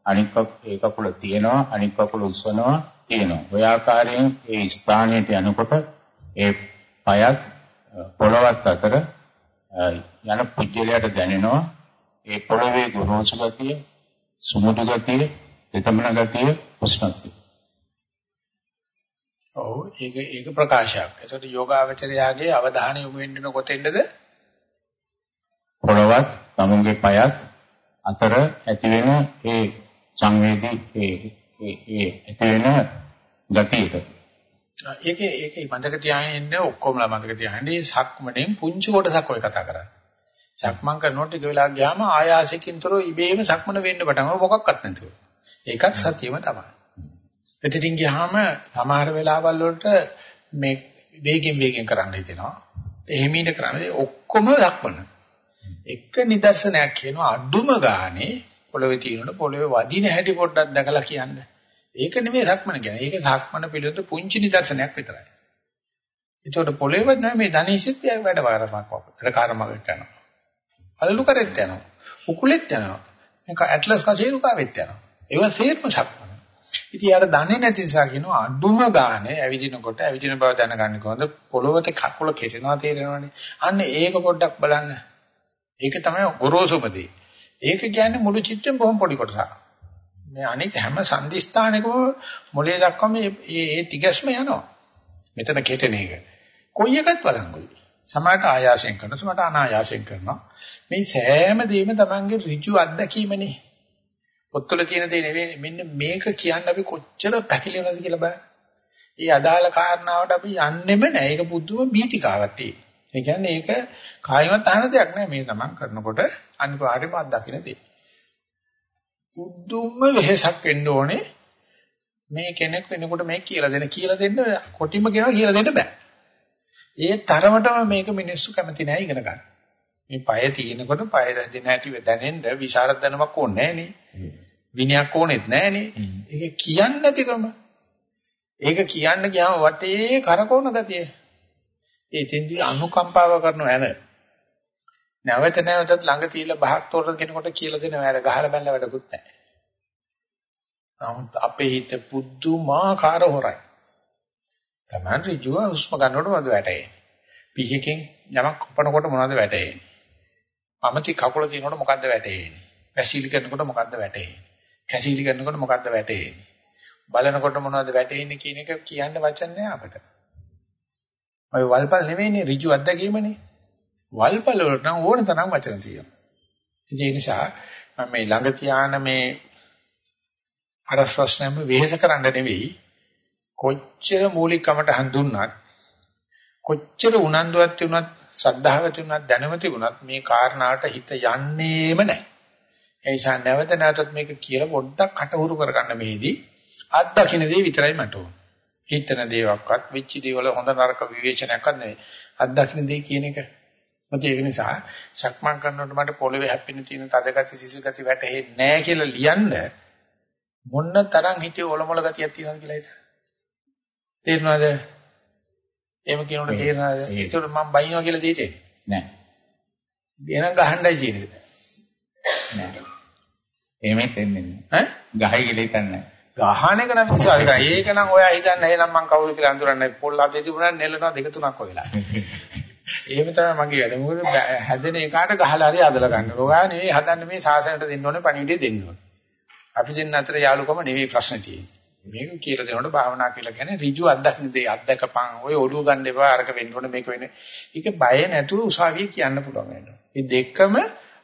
අනික් ඒ කකුල තියනවා අනික් කකුල උස්සනවා තියෙනවා. ඔය ආකාරයෙන් ඒ ස්ථානයට යනකොට ඒ පයත් පොළවත් අතර යන පුජ්‍යලයට දැනෙනවා ඒ පොළවේ ගොරෝසු ගතිය, සුමුදු ගතිය, දෙතමන ගතිය, උෂ්ණත්වය. ඔව් ඒක ඒක ප්‍රකාශයක්. ඒකට යෝගාවචරයාගේ අවධානය යොමු වෙන්න කොතෙන්ද? පොළවත්, තමුන්ගේ පයත් අතර ඇති වෙන ඒ සංවේදී ඒ ඒ ඒ ඇති වෙන ගතියක. ඒකේ ඒකේ මතක තියාගෙන ඉන්න ඔක්කොමලා මතක තියාගන්න. මේ සක්මණෙන් පුංචි කොටසක් ඔය කතා කරන්නේ. සක්මන් කරනකොට ටික වෙලා ගියාම ආයාසකින්තරෝ ඉබේම සක්මන වෙන්න පටන් ගන්නවා මොකක්වත් නැතුව. ඒකත් සතියම තමයි. එතකින් ගියාම සමහර වෙලාවල් වලට මේ වේගෙන් වේගෙන් කරන්න හිතෙනවා. එහෙමීට කරන්නේ ඔක්කොම සක්මන. එක නිදර්ශනයක් කියනවා අඩුම ගානේ පොළවේ තියෙනකොට පොළවේ වදින හැටි පොඩ්ඩක් දැකලා කියන්න. ඒක නෙමෙයි සක්මන කියන්නේ. ඒක සක්මන පිළිබඳ පුංචි නිදර්ශනයක් විතරයි. ඒකට පොළවේ වදින මේ ධනීශිත් වැඩ කරමක් වැඩ කාර්මයක් කරනවා. අලලු කරෙත් යනවා. උකුලෙත් යනවා. මේක ඇට්ලස් කසේරුකාවෙත් යනවා. ඒව සේර්ම සක්මන. ඉතින් යාර දන්නේ නැති නිසා කියනවා අඩුම ගානේ ඇවිදිනකොට ඇවිදින බව දැනගන්න කොහොමද පොළොවට කකුල කෙටෙනවා තේරෙනවනේ. අන්න ඒක පොඩ්ඩක් බලන්න. ඒක තමයි ගොරෝසුපදී. ඒක කියන්නේ මුළු චිත්‍රෙම බොහොම පොඩි කොටසක්. මේ අනික හැම සංදිස්ථානකම මොලේ දක්වා මේ මේ තිගැස්ම යනවා. මෙතන කෙටෙන එක. කොයි එකත් බලංගුයි. සමහරට ආයාසයෙන් කරනවා සමහරට අනායාසයෙන් කරනවා. මේ සෑම දෙයක්ම Tamange ඍජු අත්දැකීමනේ. පොත්වල තියෙන දේ නෙවෙයි මෙන්න මේක කියන්න අපි කොච්චර පැකිලෙනවද කියලා බලන්න. ඒ අදාළ කාරණාවට අපි යන්නෙම නැහැ. ඒක පුදුම බීතිකාවක් තියෙනවා. ඒ කියන්නේ ඒක කායිමත් අහන දෙයක් නෑ මේ තමන් කරනකොට අනිවාර්යයෙන්ම අත්දකින්න දෙයක්. බුදුම වෙහසක් වෙන්න ඕනේ මේ කෙනෙක් වෙනකොට මේ කියලා දෙන කියලා දෙන්න කොටිම කියනවා කියලා දෙන්න බෑ. ඒ තරමටම මේක මිනිස්සු කැමති නෑ ඉගෙන ගන්න. මේ පය තියෙනකොට පය දැදින හැටි දැනෙන්න විශාරද දැනුමක් ඕනේ නෑනේ. විනයක් ඕනෙත් නෑනේ. ඒක කියන්නේ නැතිකම. ඒක කියන්න ගියාම වටේ කරකවන ගතිය. ඒ තෙන්දි අනුකම්පාව කරන ඇන නැවත නැවතත් ළඟ තියලා බහක් තෝරන කෙනෙකුට කියලා දෙනවා අර ගහලා බැලලා වැඩකුත් නැහැ. නමුත් අපේ හිත පුදුමාකාර හොරයි. Taman ඍජුව හුස්ම ගන්නකොට මොනවද වැටෙන්නේ? පිහකින් යමක් කොපනකොට මොනවද වැටෙන්නේ? අමති කකුල තිනකොට මොකද්ද වැටෙන්නේ? වැසීලි කරනකොට මොකද්ද වැටෙන්නේ? කැසීලි කරනකොට මොකද්ද වැටෙන්නේ? බලනකොට මොනවද වැටෙන්නේ කියන එක කියන්න වචන නෑ අපිට. ඔය වල්පල් නෙවෙයිනේ ඍජු අත්දැකීමනේ. වල්පල් වලට නම් ඕන තරම් වචන තියෙනවා. ඒ නිසා මම මේ ළඟ තියාන මේ අරස් ප්‍රශ්නයම වෙහෙස කරන්න නෙවෙයි කොච්චර මූලිකකමට හඳුන්නත් කොච්චර උනන්දුවක් තිබුණත් ශ්‍රද්ධාව තිබුණත් දැනුම තිබුණත් මේ කාරණාවට හිත යන්නේම නැහැ. ඒ නිසා නැවත නැවතත් මේක කියලා පොඩ්ඩක් කටහුරු කරගන්න මේදී අත්දකින්න දේ විතරයි මට ඕන. හිතන දේවක්වත් වෙච්ච දේවල හොඳ නරක විවේචනයක්වත් නෙවෙයි. අත්දකින්න දේ කියන එක. මත ඒක නිසා සක්මන් කරනකොට මට පොළවේ හැප්පෙන තියෙන තද ගති සිසිල් ගති වැටහෙන්නේ නැහැ කියලා ලියන්න මොන්න තරම් හිතේ ඔලොමල ගතියක් තියෙනවද කියලා හිතා. තේරෙනවද? එහෙම කියනකොට තේරෙනවද? ඒකට මම බයිනවා කියලා දෙයිද? නෑ. එහෙනම් ගහන්නයි කියන්නේ. නෑ. එහෙමත් එන්නේ ඈ? ගහයි කියලා හිතන්නේ ගහන එක නම් විශ්වාසයි. ඒක නම් ඔයා හිතන්නේ එහෙනම් මං කවුද කියලා අඳුරන්නේ පොල් අතේ තිබුණා නෙලනවා දෙක තුනක් ඔයලා. එහෙම තමයි මගේ වැඩ. මොකද හැදෙන එකාට ගහලා හරි අදලා ගන්න. ඔයා නෙවෙයි හදන්නේ මේ සාසනයට දෙන්න ඕනේ පණිවිඩය දෙන්න ඕනේ. අපි දෙන්න අතර යාළුකම නෙවෙයි ප්‍රශ්නේ තියෙන්නේ. මේක කියලා දෙනකොට භාවනා කියලා කියන්නේ ඍජු අත්දකින්න දෙය අත්දකපන් ඔය ඔළුව ගන්න එපා අරක වෙන්න ඕනේ මේක වෙන්නේ. ඒක බය නැතුව උසාවියේ කියන්න පුළුවන් වෙනවා. මේ දෙකම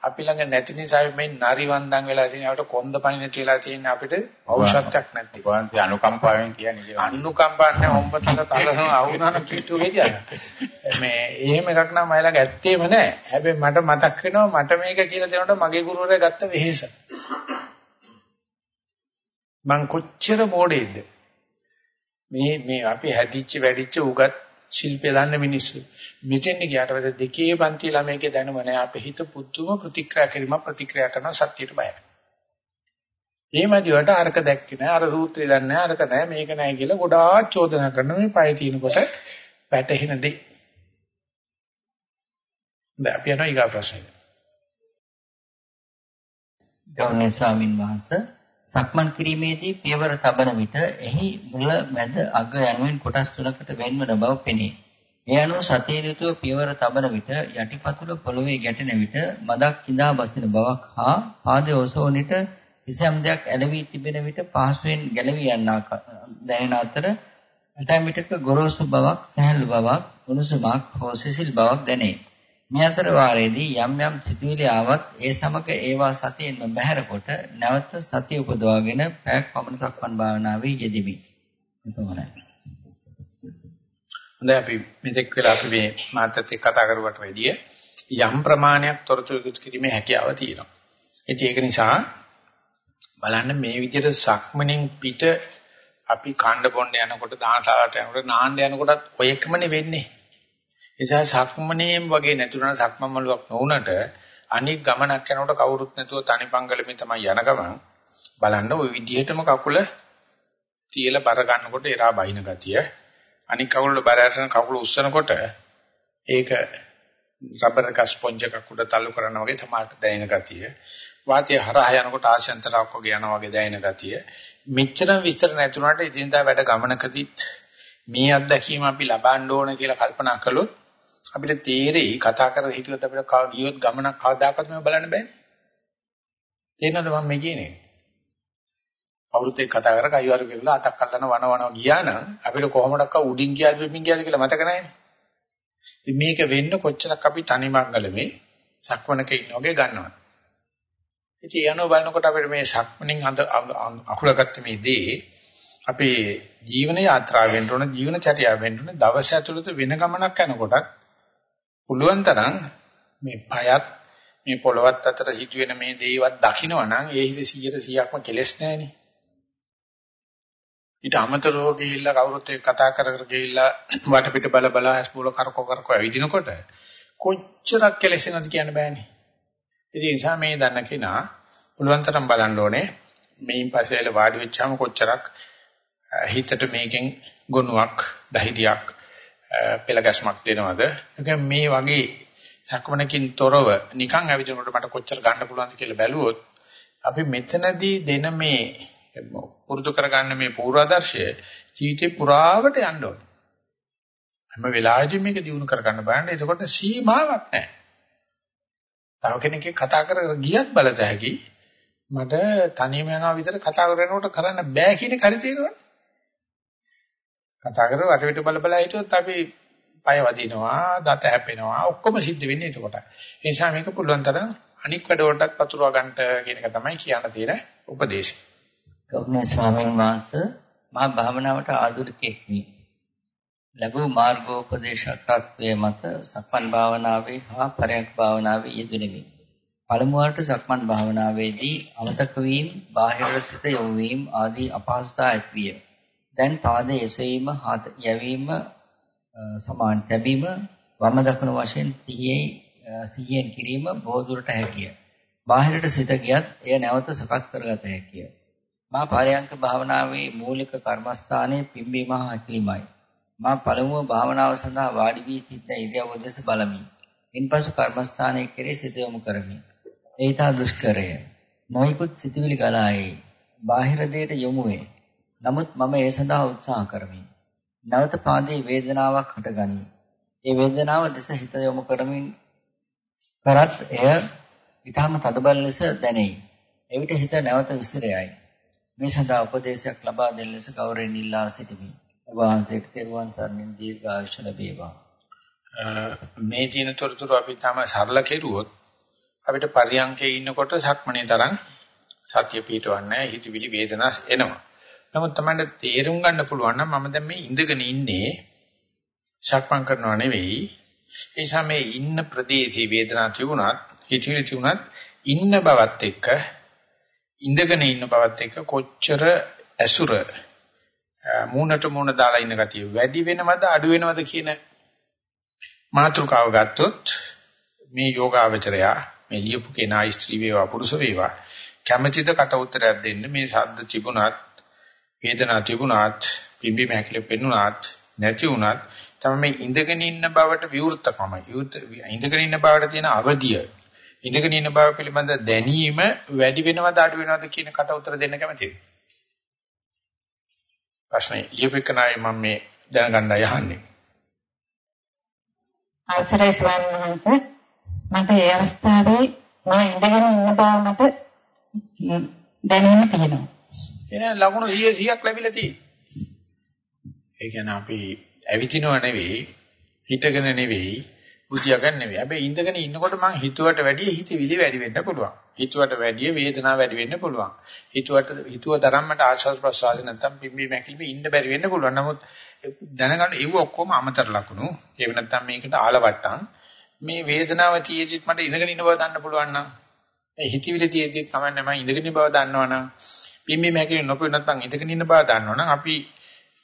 අපි ළඟ නැති නිසා මේ නරි වන්දන් වෙලා තියෙනවට කොන්ද පණින කියලා තියෙන අපිට ඖෂධයක් නැති. වහන්සේ අනුකම්පාවෙන් කියන්නේ අනුකම්පාන්නේ හොම්බතල තලන අවුනන කීතු හෙදියද. මේ එහෙම එකක් නම් මයි ළඟ ඇත්තේම නැහැ. හැබැයි මට මතක් වෙනවා මට මේක කියලා දෙනකොට මගේ ගුරුවරයා ගත්ත වෙහෙස. මං කොච්චර මොඩේද මේ මේ අපි හැදිච්ච වැඩිච්ච උගත් ශිල්පේ දන්න මිනිස්සු. මෙතෙන් ගියාට පස්සේ දෙකේ පන්ති ළමයිගේ දැනුම නැහැ අපේ හිත පුදුම ප්‍රතික්‍රියා කිරීම ප්‍රතික්‍රියා කරන සත්‍යයට බයයි. මේ මදිවට අරක දැක්කේ නැහැ අර සූත්‍රය දන්නේ නැහැ අරක නැහැ මේක නැහැ කියලා ගොඩාක් චෝදනා කරන මේ පය තිනකොට වැටහෙන දේ. දැන් අපි යනවා ඊගා ප්‍රශ්නෙට. ගෞරවනීය ස්වාමින් වහන්සේ සක්මන් කිරීමේදී පියවර තබන විට එහි මුල මැද අග යනුවෙන් කොටස් තුනකට වෙන්වන බව පෙනේ. ඒ අනුව සතිය යුතුව පියවර තබන විට යටිපතුල පොළවේ ගැටෙන විට මදක් කිඳා බසින බවක් හා පාදයේ ඔසවන විට කිසියම් දෙයක් ඇලවි තිබෙන විට පහසුවෙන් ගැලවි යන්නක් දැනෙන අතර ඇතැම් විටක ගොරෝසු බවක්, සැහැල්ලු බවක්, උණුසුමක් හෝ සිසිල් බවක් දැනේ. මේ අතර වාරයේදී යම් යම් සිතුවිලි ආවත් ඒ සමග ඒවා සතියෙන් නොබැහැර කොට නැවත සතිය උපදවාගෙන පැයක් පමණ සක්මන් භාවනාවේ යෙදෙමි. එතමයි. හොඳයි අපි මෙතෙක් වෙලා අපි මේ මාතත් එක්ක කතා කරුවට වැඩිය යම් ප්‍රමාණයක් තොරතුරු කිරීමේ හැකියාව තියෙනවා. ඉතින් ඒක නිසා බලන්න මේ විදිහට සක්මණෙන් පිට අපි කණ්ඩ බොන්න යනකොට දානසාලට යනකොට නාන්න යනකොටත් ඔය එකමනේ වෙන්නේ. නිසා සක්මණේම් වගේ නැතුණා සක්මන් මළුවක් නොවුනට අනික් ගමනක් යනකොට කවුරුත් නැතුව තනි පංගලෙමින් තමයි යන ගමන් බලන්න ওই විදිහටම කකුල තියලා බර ගන්නකොට එරා බහින ගතිය. අනික් කකුල බර අරගෙන කකුල උස්සනකොට ඒක රබර් එක ස්පොන්ජ් එකක් උඩ තල්ලු කරනවා වගේ තමයි දැනෙන ගතිය. වාතය හරහා යනකොට ආශයන්තරයක් වගේ යනවා වගේ දැනෙන ගතිය. මෙච්චර විස්තර නැතුණාට ඉදින්දා වැඩ ගමනකදීත් මේ අත්දැකීම අපි ලබන්න ඕන කියලා කල්පනා කළොත් අපිට තේරෙයි කතා කරලා හිටියොත් අපිට ගියොත් ගමනක් කවදාකවත් මේව බලන්න බෑනේ. තේරෙනවද මම මේ කියන්නේ? අවුරුද්ද එක්ක කතා කර කයිවාරු කියලා අතක් අල්ලන වන වන ගියා නම් අපිට කොහොමඩක්ක උඩින් ගියාද පිටින් ගියාද කියලා මතක නැහැ. ඉතින් මේක වෙන්න කොච්චරක් අපි තනි මංගලමේ සක්වනක ඉන්න වගේ ගන්නවා. ඉතින් යනෝ බලනකොට අපිට මේ සක්මණෙන් අහුලගත්ත මේ දේ අපේ ජීවන යාත්‍රාවෙන් උන ජීවන චර්යාවෙන් උන දවස් ඇතුළත වෙන ගමනක් යනකොටත් පුළුවන් තරම් මේ පයත් මේ පොළවත් අතර සිදුවෙන මේ දේවත් දකින්නවනම් ඒ හිත 100%ක්ම කෙලස් නැහෙනේ. ඊට අමතරව ගිහිල්ලා කවුරුත් එක්ක කතා කර කර ගිහිල්ලා වටපිට බල බල ඇස්පුල කරකෝ කරකෝ ඇවිදිනකොට කොච්චරක් කෙලසෙනවද කියන්න බෑනේ. ඒ නිසා මේ දන්න කෙනා පුළුවන් තරම් බලන්න ඕනේ මේන් පස්සේ වාඩි වෙච්චාම කොච්චරක් හිතට මේකෙන් ගුණයක් ධෛර්යයක් පෙළ ගැස්මක් දෙනවද? ඒක මේ වගේ සක්මණකින් තොරව නිකන් ඇවිදිනකොට මට කොච්චර ගන්න පුළුවන්ද කියලා බැලුවොත් අපි මෙතනදී දෙන මේ පුරුදු කරගන්න මේ පූර්වාදර්ශය ජීවිතේ පුරාවට යන්න ඕනේ. හැම වෙලාවෙදිම මේක දිනු කරගන්න බලන්න. එතකොට සීමාවක් නැහැ. තව කෙනෙක්ගේ කතා කර ගියත් බලත හැකි මට තනියම යනවා විතර කතා කරනකොට කරන්න බෑ කියන කරි තියෙනවනේ. කතා කරලා වටවිට බල බල හිටියොත් අපි පය වදිනවා, දත හැපෙනවා, ඔක්කොම සිද්ධ වෙන්නේ එතකොට. ඒ නිසා මේක පුළුවන් තරම් අනික් වැඩ වලටත් පතුරවා ගන්නට කියන එක තමයි කියන්න තියෙන උපදේශය. ගෞරවනීය ස්වාමීන් වහන්සේ මා භාවනාවට ආධුනිකෙක් වී ලැබූ මාර්ගෝපදේශකත්වයේ මත සක්මන් භාවනාවේ හා පරයන්ක භාවනාවේ යෙදුණෙමි. පළමු වරට සක්මන් භාවනාවේදී අමතක වීම, බාහිර සිත යොමු වීම ආදී අපහසුතා ඇතිවිය. දැන් පාදයේ එසවීම, හත යැවීම, සමාන තැබීම වම දකුණු වශයෙන් සිහියේ සිහියෙන් කිරීම බොහෝ දුරට හැකිය. බාහිරට සිත ගියත් එය නැවත සකස් කරගත හැකිය. මා පරයන්ක භාවනාවේ මූලික කර්මස්ථානයේ පිම්බීම හා හැකිලිමයි. මා පළමුව භාවනාව සඳහා වාඩි වී සිටින ඉරියව්ව දෙස බලමි. ඉන්පසු කර්මස්ථානයේ කෙරේ සිත යොමු කරමි. ඒ තා දුෂ්කරය. නොයිකුත් සිතුවිලි ගලායේ. බාහිර දෙයට යොමු වේ. නමුත් මම ඒ සඳහා උත්සාහ කරමි. නැවත පාදයේ වේදනාවක් හටගනී. ඒ වේදනාව දෙස හිත යොමු කරමින් කරත් එය ඊටම තදබල ලෙස දැනේ. එවිට හිත නැවත විසිරයයි. මේ සඳහා උපදේශයක් ලබා දෙන ලෙස ගෞරවයෙන් ඉල්ලා සිටිමි. ඔබ වහන්සේට තෙරුවන් සරණින් දීර්ඝායුෂ ලැබේවා. මේ තියෙන තොරතුරු අපි තම සරල කෙරුවොත් අපිට පරියංකේ ඉන්නකොට සක්මණේ තරම් සත්‍ය පිටවන්නේ හිතවිලි වේදනාස් එනවා. නමුත් තමයි තේරුම් ගන්න පුළුවන් නම් මම දැන් මේ ඉඳගෙන ඉන්නේ සක්මන් කරනවා නෙවෙයි. ඒ නිසා මේ ඉන්න ප්‍රදේශී වේදනාව තිබුණත් හිතවිලි තිබුණත් ඉන්න බවත් එක්ක ඉඳගෙන ඉන්න බවත් එක්ක කොච්චර ඇසුර මූණට මූණ දාලා ඉන්න ගතිය වැඩි වෙනවද අඩු වෙනවද කියන මාතෘකාව ගත්තොත් මේ යෝගාවචරයා මේ ලියපු කෙනා ස්ත්‍රී වේවා පුරුෂ වේවා කැමැතිද කට උත්තරයක් දෙන්න මේ ශබ්ද තිබුණත් වේදනා තිබුණත් පිම්බි මහැකිලි පෙන්ුණත් නැති වුණත් තමයි මේ ඉඳගෙන ඉන්න බවට විවෘතකම ඉඳගෙන ඉන්න බවට තියෙන අවදිය ඉඳගෙන ඉන්න බව පිළිබඳ දැනීම වැඩි වෙනවද අඩු වෙනවද කියන කට උතර දෙන්න කැමතියි. ප්‍රශ්නේ ඊපෙකනායි මම මේ දැනගන්න යහන්නේ. අවසරයි ස්වාමීන් වහන්සේ මට ඒ අවස්ථාවේ මම ඉඳගෙන ඉන්න බව මට දැනෙන්න තියෙනවා. එහෙනම් ලකුණු 100 100ක් ලැබිලා තියෙන්නේ. ඒ කියන්නේ අපි ඇවිදිනව නෙවෙයි හිටගෙන නෙවෙයි බුදියා ගන්න නෙවෙයි. හැබැයි ඉඳගෙන ඉන්නකොට මං හිතුවට වැඩිය හිතවිලි වැඩි වෙන්න පුළුවන්. හිතුවට වැඩිය වේදනාව වැඩි වෙන්න පුළුවන්. හිතුවට හිතුව ධර්මයට ආශාස් ප්‍රසාද නැත්තම් පිම්බි මැකිලිමේ ඉන්න බැරි වෙන්න පුළුවන්. නමුත් දැනගන්න ඒව ඔක්කොම අමතර ලකුණු. ඒක නැත්තම් මේකට ආලවට්ටම්. මේ වේදනාව තියෙද්දිත් මට ඉඳගෙන ඉන්න බව දන්න පුළුවන් නම් මේ හිතවිලි තියෙද්දිත් කමන්නේ මම ඉඳගෙන ඉන්න බව දන්නවනම් පිම්බි මැකිලි නොපෙන්නත් මං ඉඳගෙන ඉන්න බව දන්නවනම් අපි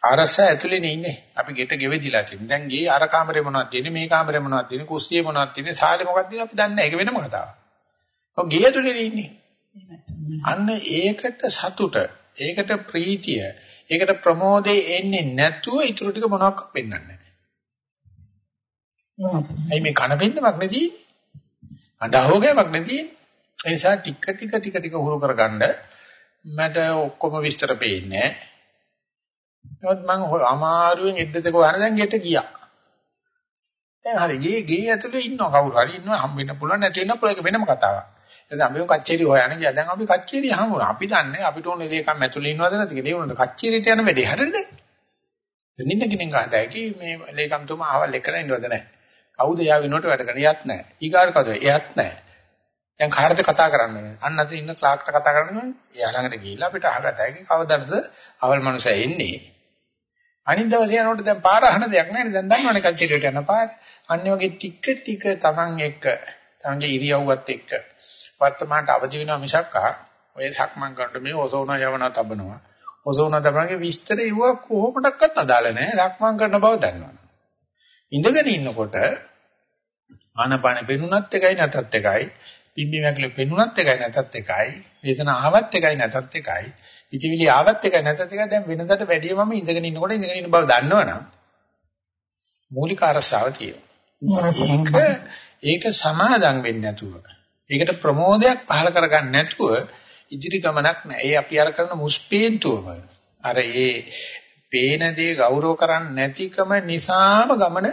ආරස්සා ඇතුලේ ඉන්නේ. අපි ගෙට ගෙවෙදිලා තියෙන. දැන් ගේ අර කාමරේ මොනවද තියෙන්නේ මේ කාමරේ මොනවද තියෙන්නේ කුස්සියේ මොනවද තියෙන්නේ සාලේ මොකක්ද තියෙන්නේ අපි දන්නේ නැහැ. ඒක වෙනම කතාවක්. ඔය ගේ ඇතුලේ ඉන්නේ. අන්න ඒකට සතුට, ඒකට ප්‍රීතිය, ඒකට ප්‍රමෝදේ එන්නේ නැතුව ඊටු ටික මොනවක් පෙන්වන්නේ නැහැ. ඇයි මේ කන බින්දමක් නැති? අඬහෝගයක් නැති. ඒ නිසා ටික ටික ටික ටික හුරු කරගන්න මට ඔක්කොම විස්තර පේන්නේ නැහැ. නමුත් මම අමාරුවෙන් එද්දක වහන දැන් ගෙට ගියා. දැන් හරි ගේ ගේ ඇතුලේ ඉන්නවා කවුරු හරි ඉන්නවා හම් වෙන්න පුළුවන් නැති වෙන්න පුළුවන් ඒක වෙනම කතාවක්. දැන් අපි කච්චේරි හොයන ගියා. දැන් අපි කච්චේරි හමුුණා. අපි දන්නේ අපිට ඕනේ ඒකම ඇතුලේ ඉන්නවද නැති කියලා. ඒ වුණාට කච්චේරිට යන වැඩේ හරියද? දැන් නින්න කෙනෙක් ගහතයි කි මේ ලේකම්තුමා ආවල් එක්කන ඉන්නවද නැහැ. කවුද යා වෙනකොට වැඩ කරන්නේ? යත් නැහැ. ඊගාට කවුද? එයත් නැහැ. දැන් කාටද කතා කරන්නේ? අන්න අතේ ඉන්න ක්ලාක්ට කතා කරන්නේ. එයා ළඟට ගිහිල්ලා අපිට අහගතයි කවදාද අවල් මනුස්සයා එන්නේ. අනිත් දවසේ යනකොට දැන් පාර අහන දෙයක් නැහැ දැන් දන්නවනේ කච්චිරියට යන පාර. අන්නේ වගේ ටික ටික Taman එක්ක තමන්ගේ ඉරියව්වත් එක්ක වර්තමානට අවදි වෙනවා මිසක් ඔය සක්මන් කරනකොට මේ ඔසෝන යවනවා තබනවා. ඔසෝන තබනගේ විස්තර ඉව කොහොමඩක්වත් අදාළ නැහැ. සක්මන් කරන බව දන්නවනේ. ඉඳගෙන ඉන්නකොට ආනපාන පෙනුනත් එකයි නැතත් එකයි. පිම්බි මැකල පෙනුනත් එකයි නැතත් එකයි. වේදනාව ආවත් එකයි නැතත් එකයි. ඉතිවිලි ආවත් එකයි නැතත් එකයි දැන් වෙනදාට වැඩිය මම ඉඳගෙන ඉන්නකොට ඉඳගෙන ඉන්න බව දන්නවනම් මූලික අරසාව තියෙනවා. ඒක සමාදම් වෙන්නේ නැතුව ඒකට ප්‍රමෝදයක් පහල කරගන්න නැතුව ඉදිරි ගමනක් නැහැ. ඒ අපි අර කරන මුස්පේන්තුවම අර ඒ පේන දේ ගෞරව කරන්නේ නැතිකම නිසාම ගමන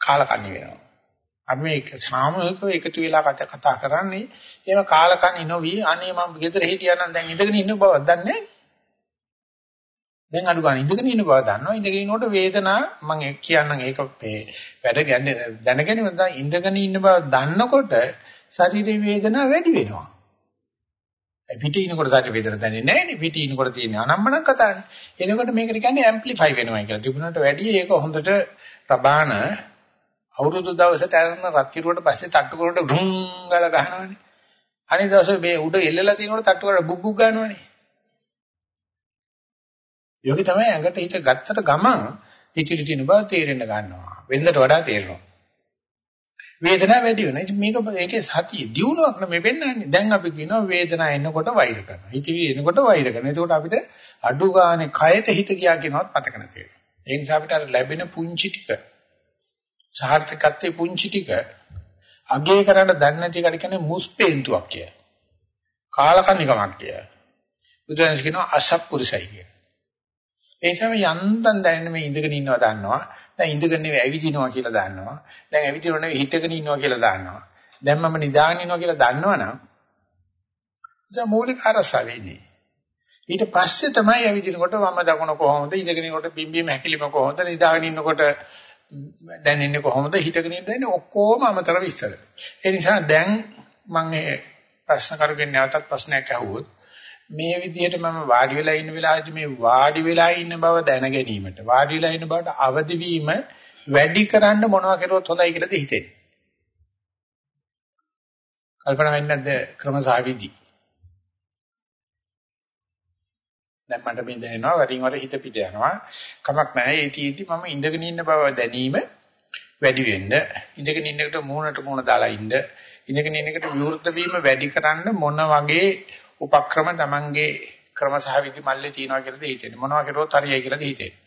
කාලකන්ණි වෙනවා. අපි මේක සාමූහිකව එකතු වෙලා කතා කරන්නේ එහෙම කාලකන්ණි නොවි අනේ මම ගෙදර හිටියා නම් දැන් ඉඳගෙන ඉන්න බවක් දන්නේ නැහැ. දැන් අඩු ගන්න ඉඳගෙන ඉන්න බව දන්නවා ඉඳගෙන ඉන්නකොට වේදනා මම කියන්නම් ඒක වැඩ ගන්න දැනගෙන ඉඳගෙන ඉන්න බව දන්නකොට ශරීරයේ වේදනාව වැඩි වෙනවා පිටේ ඉනකොට සත්‍ය වේදන දැනෙන්නේ නැහැ නේ පිටේ ඉනකොට තියෙන අනම්මනම් කතානේ. එතකොට මේකට කියන්නේ ඇම්ප්ලිෆයි වෙනවා කියලා. තිබුණාට වැඩි ඒක හොඳට ප්‍රබාන අවුරුදු දවසට අරන රත් කිරුවට පස්සේ තට්ටු කරනකොට ගුම් ගාලා ගහනවනේ. අනිත් දවසේ මේ උඩ එල්ලලා තියෙනකොට තට්ටු කරලා බුබ්බුක් ගන්නවනේ. යෝගි තමයි ඇඟට හිත ගත්තට ගමන් ඉතිරි තියෙන බව තේරෙන්න ගන්නවා. වෙනදට වඩා තේරෙනවා. වේදනාව වැඩි වෙනවා. ඉතින් මේක ඒකේ සතිය දියුණුවක් නෙමෙයි වෙන්නන්නේ. දැන් අපි කියනවා වේදනාව එනකොට වෛර කරනවා. හිතවිලි එනකොට වෛර කරනවා. එතකොට අපිට අඩු ගානේ කයට හිත ගියා කියනවත් මතක නැති වෙනවා. ඒ නිසා අපිට අර ලැබෙන පුංචි ටික සාර්ථකත්වයේ පුංචි ටික අගය කරන්න දන්නේ නැති එකට කියන්නේ මුස්පේන්තුවක් කිය. කාලකන්නිකමක් කිය. බුදුරජාණන් කියනවා අසත්පුරුෂයි කිය. ඒ නිසා යන්තම් දැනෙන මේ ඉඳගෙන ඉන්නවා දන්නවා. දැන් ඉඳගෙන නෙවෙයි ඇවිදිනවා කියලා දන්නවා. දැන් ඇවිදිනව නෙවෙයි හිටගෙන ඉන්නවා කියලා දන්නවා. දැන් මම නිදාගෙන ඉන්නවා කියලා දන්නවනම් ඒ මූලික අරසාව වෙන්නේ. ඊට පස්සේ තමයි ඇවිදිනකොට වම දකුණ කොහොමද ඉඳගෙන ඉන්නකොට බිම්බීම හැකිලිම කොහොමද නිදාගෙන ඉන්නකොට දැනෙන්නේ කොහොමද හිටගෙන ඉඳන්නේ ඔක්කොම අමතර විස්තර. ඒ නිසා දැන් මම ප්‍රශ්න කරුගෙන් නැවතත් ප්‍රශ්නයක් අහුවොත් මේ විදිහට මම වාඩි වෙලා ඉන්න වෙලාවේදී මේ වාඩි වෙලා ඉන්න බව දැන ගැනීමට වාඩි වෙලා ඉන්න බවට අවදි වීම වැඩි කරන්න මොනවා කරුවොත් හොඳයි කියලාද හිතෙන්නේ. කල්පනා වෙන්නේ නැද්ද ක්‍රමසාවිදි? දැන් මට මේ දැනෙනවා වරින් වර හිත පිට යනවා. කමක් නැහැ. ඒ තීදි මම ඉඳගෙන ඉන්න බව දැනීම වැඩි වෙන්න ඉඳගෙන ඉන්නකට මූණට මූණ දාලා ඉන්න ඉඳගෙන ඉන්නකට විවෘත වීම වැඩි කරන්න මොන වගේ උපක්‍රම තමන්ගේ ක්‍රම සහ විදි මල්ලේ තියනවා කියලාද හිතෙන්නේ මොනවා කරුවොත් හරියයි කියලාද හිතෙන්නේ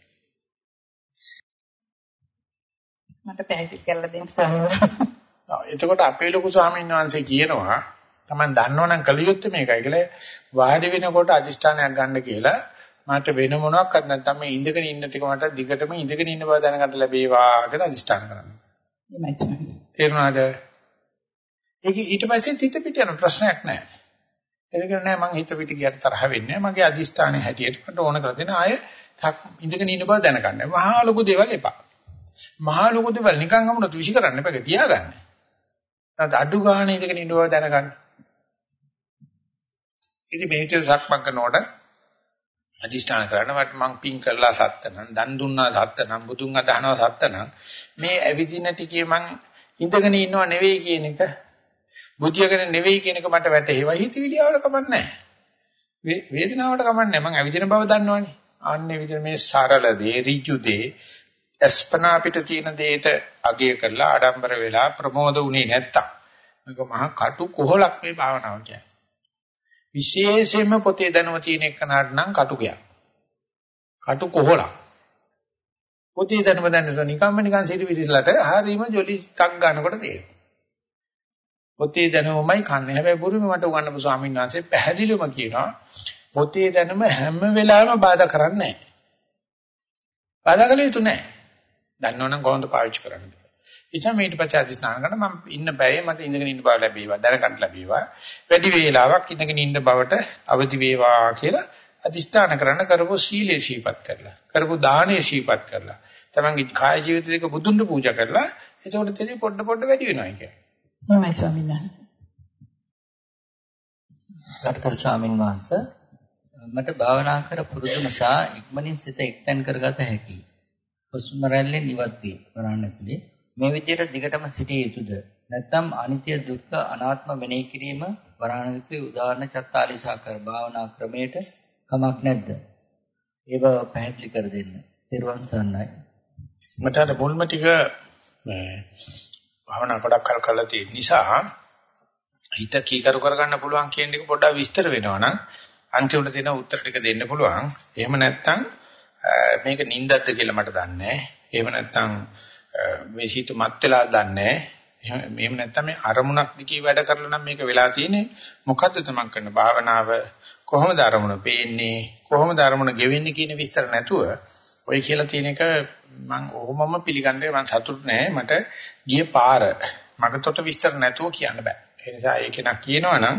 මට පැහැදිලි කරලා දෙන්න සමහරවිට එතකොට අපේ ලොකු ස්වාමීන් වහන්සේ කියනවා Taman දන්නවනම් කලියොත් මේකයි කියලා වාඩි වෙනකොට අදිෂ්ඨානයක් ගන්න කියලා මට වෙන මොනවාක්වත් නැත්නම් මේ ඉඳගෙන ඉන්න ටික මට දිගටම ඉඳගෙන ඉන්න බව දැනගන්න ලැබේවා කියලා අදිෂ්ඨාන කරනවා. එහෙමයි. තේරුණාද? ඒක ඊට පස්සේ තිත පිට යන ප්‍රශ්නයක් නැහැ. ඒක නෑ මං හිත පිට ගියට තරහ වෙන්නේ නෑ මගේ අදිස්ථානයේ හැටියට මට ඕන කරලා දෙන ආය ඉඳගෙන ඉන්න බව දැනගන්න. මහා ලොකු දේවල් එපා. මහා ලොකු දේවල් නිකන් හමුනොත් විශ්ි කරන්න එපා තියාගන්න. නැත්නම් අඩු ගානේ ඉඳගෙන ඉන්න බව දැනගන්න. ඉතින් මේ විදිහට සක්මන් කරනකොට අදිෂ්ඨාන කරන්න වට මං පින් කරලා සත්තනම් දන් දුන්නා සත්තනම් බුදුන් අදහනවා සත්තනම් මේ ඇවිදින ටිකේ මං ඉඳගෙන ඉන්නව නෙවෙයි කියන එක බුද්ධියගෙන නෙවෙයි කියන එක මට වැටහෙවා හිතවිලියාවට කමක් නැහැ. වේදනාවට කමක් නැහැ. මම ඇවිදින බව දන්නවනේ. අන්නේ විදිහට මේ සරල දේ, ඍජු දේ, අස්පනා පිට තියෙන දෙයට අගය කරලා ආඩම්බර වෙලා ප්‍රමෝද උනේ නැත්තම් මේක මහා කටු කොහලක් මේ භාවනාව කියන්නේ. විශේෂයෙන්ම පොතේ දැනුම තියෙන එකනට නම් කටුකයක්. කටු කොහලක්. පොතේ දැනුම දැනන නිකම්ම නිකන් සිරිවිරිලට හරීම ජොලි ටක් ගන්නකොට තේරෙනවා. පොතේ දැනුමයි කන්නේ. හැබැයි බුරුමේ මට උගන්වපු ස්වාමීන් වහන්සේ පැහැදිලිවම කියනවා පොතේ දැනුම හැම වෙලාවෙම බාධා කරන්නේ නැහැ. බාධා කළ යුතු නැහැ. දන්නවනම් කොහොමද පාවිච්චි කරන්නේ? ඉතින් මේ ඊට පස්සේ අධිස්නාන කරන මම ඉන්න බෑයේ මට ඉඳගෙන ඉන්න බව ලැබේවා දැනගන්න ලැබේවා වැඩි වේලාවක් ඉඳගෙන ඉන්න බවට අවදි වේවා කියලා අධිෂ්ඨාන කරන්න කරපු සීලේ ශීපත් කරලා කරපු දානේ ශීපත් කරලා තමන්ගේ කාය ජීවිතයක බුදුන් පූජා කරලා එතකොට තේරෙයි පොඩ පොඩ වැඩි වෙනවා කියන්නේ එහෙමයි ස්වාමීන් වහන්සේ. ගරුතර ස්වාමීන් වහන්සේ මට භාවනා කර පුරුදු නිසා ඉක්මනින් සිත එක්තෙන් කරගත හැකියි. හුස්ම රැල්ලෙන් ඉවත් වේ. වරණ ඇතුලේ මේ විදිහට දිගටම සිටිය යුතුද? නැත්නම් අනිත්‍ය දුක්ඛ අනාත්ම මෙනෙහි කිරීම වරණ ඇතුලේ උදාහරණ 44 කර භාවනා ක්‍රමයට කමක් නැද්ද? ඒව පැහැදිලි කර දෙන්න. ත්වන් සන්නයි. මට අර මුල්ම ටික භාවනා ගොඩක් කල් කරලා තියෙන නිසා හිත කීකරු කරගන්න පුළුවන් කියන එක පොඩ්ඩක් විස්තර වෙනවා නම් අන්තිමට දෙන උත්තර ටික දෙන්න පුළුවන්. එහෙම නැත්නම් මේක නින්දක්ද කියලා මට දන්නේ නැහැ. එහෙම නැත්නම් මේ හිත මත් වෙලා දන්නේ නැහැ. එහෙම නැත්නම් මේ අරමුණක් දිගේ වැඩ කරලා නම් මේක වෙලා තියෙන්නේ. මොකද්ද තමන් කරන භාවනාව? කොහොමද අරමුණ පේන්නේ? කොහොමද අරමුණ ගෙවෙන්නේ කියන විස්තර නැතුව ඔය කියලා තියෙන එක මම ඔහොමම පිළිගන්නේ මම සතුටු නෑ මට ගිය පාර මගතොට විස්තර නැතුව කියන්න බෑ. ඒ නිසා ඒක නක් කියනවනම්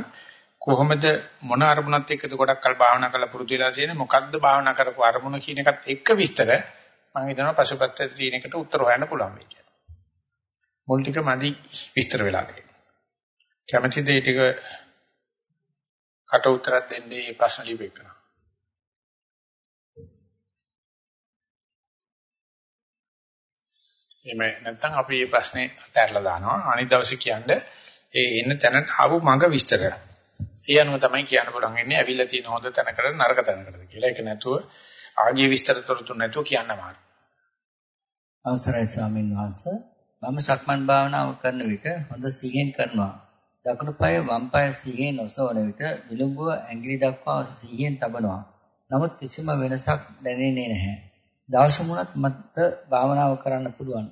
කොහොමද මොන අරමුණත් එක්කද ගොඩක් කල් භාවනා කරලා පුරුදු වෙලා තියෙන්නේ? මොකද්ද භාවනා කරපු අරමුණ කියන එකත් එක්ක විස්තර මම හිතනවා පසුපැත්තේ තියෙන එකට උත්තර හොයන්න පුළුවන් වෙයි කියලා. මුල් ටික මදි විස්තර වෙලා තියෙනවා. කැමැතිද ඒ ටික කට උත්තරයක් දෙන්නේ මේ ප්‍රශ්න ලියපෙන්න. එමෙ නැත්නම් අපි මේ ප්‍රශ්නේ අතහැරලා දානවා. අනිත් දවසේ කියන්නේ ඒ එන්න තැනට ආපු මඟ විස්තර. ඒ අනුව තමයි කියන්න පුළුවන් ඉන්නේ ඇවිල්ලා තියෙන හොඳ තැනකට නරක තැනකටද කියලා. ඒක නැතුව ආගිය විස්තර තොරතුරු නැතුව කියන්න මාරු. අවසරයි ස්වාමීන් වහන්සේ මම සක්මන් භාවනාව කරන විට හොඳ සිහියෙන් කරනවා. දකුණු පාය වම් පාය සිහියෙන් ඔසවන විට විලුඹුව ඇඟිලි දක්වා සිහියෙන් තබනවා. නමුත් කිසිම වෙනසක් දැනෙන්නේ නැහැ. දවස මුණත් මට භාවනාව කරන්න පුළුවන්.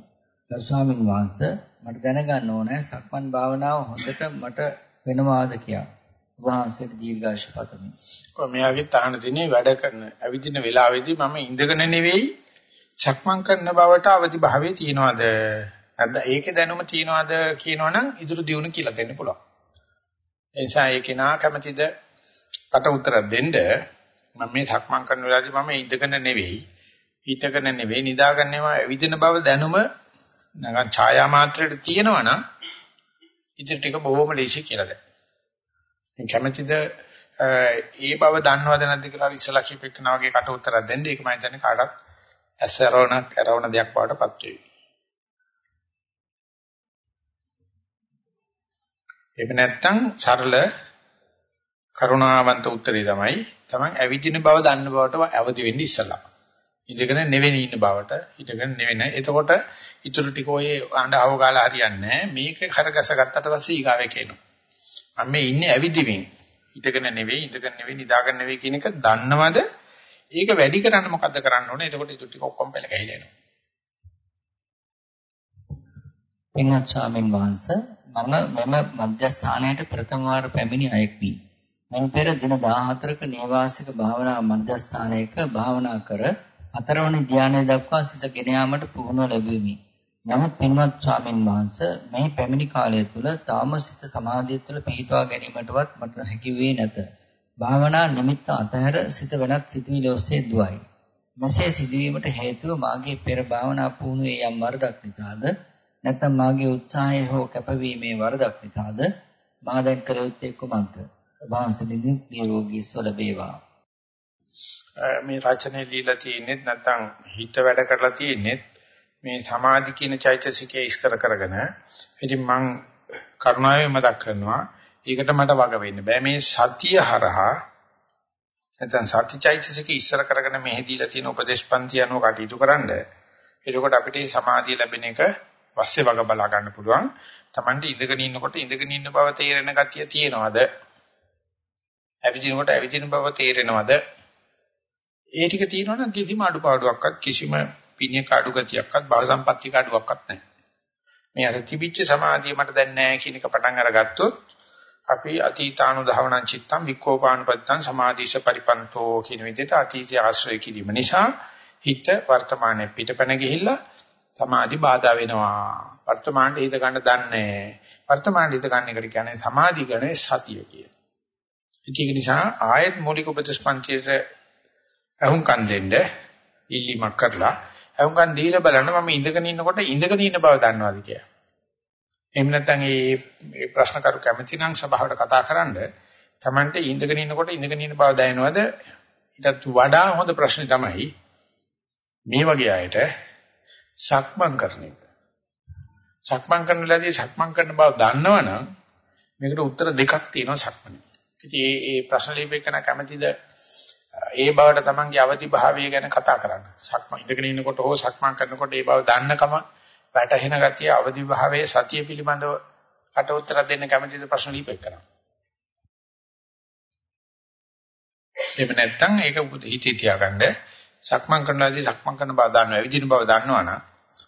ගරු ස්වාමීන් වහන්සේ මට දැනගන්න ඕනේ සක්මන් භාවනාව හොඳට මට වෙනවාද කියලා. වහන්සේට දීර්ඝාෂ පතමි. කොහොම මෙයාගේ තහන දිනේ වැඩ කරන ඇවිදින වෙලාවේදී මම ඉඳගෙන නෙවෙයි සක්මන් කරන බවට අවදි භාවයේ තියනවාද? නැත්නම් ඒකේ දැනුම තියනවාද කියනවනම් ඉදිරි දියුණු කියලා දෙන්න පුළුවන්. ඒ නිසා ඒකේ නා කැමැතිද කට උත්තර දෙන්න මම මේ සක්මන් කරන වෙලාවේදී මම ඉඳගෙන නෙවෙයි හිටගෙන නෙවෙයි නිදාගෙන නෙවෙයි ඇවිදින බව දැනුම නිකන් ඡායා මාත්‍රයට තියෙනවනම් ඉතින් ටික බොහොම ලේසි කියලා දැන්. මම කැමැතිද ඒ බව දන්නවද නැද්ද කියලා ඉස්සලා කිපෙකනා වගේ කට උත්තරයක් දෙන්න. ඒක මම හිතන්නේ කාටත් ඇසරවණ කරවන දෙයක් වඩටපත් වෙයි. එහෙම නැත්නම් සරල කරුණාවන්ත උත්තරේ තමයි තමන් ඇවිදින බව දන්න බවට අවදි වෙන්න ඉස්සලා. ඉඳගෙන නෙවෙයි ඉන්න බවට හිටගෙන නෙවෙයි. එතකොට ඉතුරු ටික ඔය අඬව ගාලා හරියන්නේ නැහැ. මේක කරගස ගත්තට පස්සේ ඊගාවේ කියනවා. මම මේ ඉන්නේ ඇවිදිමින්. හිටගෙන නෙවෙයි, ඉඳගෙන නෙවෙයි, නිදාගෙන නෙවෙයි කියන එක දන්නවද? ඒක වැඩි කරන්න මොකද්ද කරන්න ඕනේ? එතකොට ඉතුරු ටික ඔක්කොම පෙළ ගහලා එනවා. පින්වත් ස්වාමීන් වහන්සේ මම මම මධ්‍යස්ථානයට ප්‍රථම වාර පැමිණි අයෙක් වී මම පෙර දින 14ක නේවාසික භාවනා මධ්‍යස්ථානයක භාවනා කර හතරවන ධානය දක්වා සිත ගෙන යාමට පුහුණුව ලැබෙමි. නමුත් පින්වත් ස්වාමින් වහන්සේ මේ පැමිණි කාලය තුල තාම සිත සමාධිය තුළ පිහිටවා ගැනීමටවත් මට හැකි වී නැත. භාවනා නිමිත්ත අතහැර සිත වෙනත් සිතුවිලි ඔස්සේ දුවයි. මෙසේ සිදුවීමට හේතුව මාගේ පෙර භාවනා පුහුණුවේ යම් වරදක් නිසාද නැත්නම් මාගේ උත්සාහය හෝ කැපවීමේ වරදක් නිසාද මා දැන් කළ යුත්තේ කුමක්ද? වහන්සේ නිරෝගී සුව ලැබේවා. මේ රචනයේ දීලා තියෙන්නේ නැත්නම් හිත වැඩ කරලා තියෙන්නේ මේ සමාධි කියන චෛතසිකයේ ඉස්තර කරගෙන ඉතින් මම කරුණාවෙන් මතක් කරනවා ඒකට මට වග වෙන්න බෑ. මේ සතිය හරහා නැත්නම් සති චෛතසිකයේ ඉස්තර කරගෙන මෙහි දීලා තියෙන උපදේශපන්ති අනුව කටයුතු කරන්න එතකොට අපිට සමාධිය ලැබෙන එක පස්සේ වග බලා ගන්න පුළුවන්. Tamande ඉඳගෙන ඉන්නකොට ඉඳගෙන ඉන්න බව තේරෙන ගතිය තියෙනවද? ඇවිදිනකොට ඇවිදින බව තේරෙනවද? ඒ ටික තියෙනවනම් කිසිම අඩුපාඩුවක්වත් කිසිම පිණිය කාඩු ගතියක්වත් භව සම්පත්‍ති කාඩුවක්වත් නැහැ. මේ අර තිබිච්ච සමාධිය මට දැන් නැහැ කියන එක පටන් අරගත්තොත් අපි අතීතානුධාවනං චිත්තං වික්ඛෝපානුපත්තං සමාධිස පරිපන්තෝ කියන විදිහට අතීතය ආශ්‍රය කිරීම නිසා හිත වර්තමානයේ පිටපැන ගිහිල්ලා සමාධි බාධා වෙනවා. වර්තමානයේ හිත ගන්න දන්නේ වර්තමානයේ හිත ගන්න එකට කියන්නේ සමාධි ගන්නේ සතිය කියන. ඒක නිසා ආයත් මූලික උපදේශපන්තියේ අහුම්කන් දෙන්න ඉල්ලීමක් කරලා අහුම්කන් දීලා බලන්න මම ඉඳගෙන ඉන්නකොට ඉඳගෙන ඉන්න බව දන්නවාද කියලා. එහෙම නැත්නම් මේ ප්‍රශ්න කරු කැමති නම් සභාවට කතා කරන්න Tamante ඉඳගෙන ඉන්නකොට ඉඳගෙන ඉන්න බව දැනනවද? ඊටත් වඩා හොඳ ප්‍රශ්නේ තමයි මේ වගේ අයට සක්මන් කරන එක. සක්මන් කරන වෙලාවේදී සක්මන් කරන බව දන්නවනම් මේකට උත්තර දෙකක් තියෙනවා සක්මනේ. ඉතින් මේ මේ ප්‍රශ්න ලියපෙකන කැමැතිද ඒ බවට තමන්ගේ අවදි භාවය ගැන කතා කරන්න. සක්ම ඉඳගෙන ඉන්නකොට හෝ සක්මන් කරනකොට ඒ බව දන්නකම වැටහෙන ගතිය අවදි භාවයේ සතිය පිළිබඳව කට උත්තර දෙන්න කැමතිද ප්‍රශ්න ලිපෙක් කරන්න. එහෙම නැත්නම් ඒක හිතේ තියාගන්න සක්මන් කරනවාදී සක්මන් කරන බව දන්නවා, විදින බව දන්නවනම්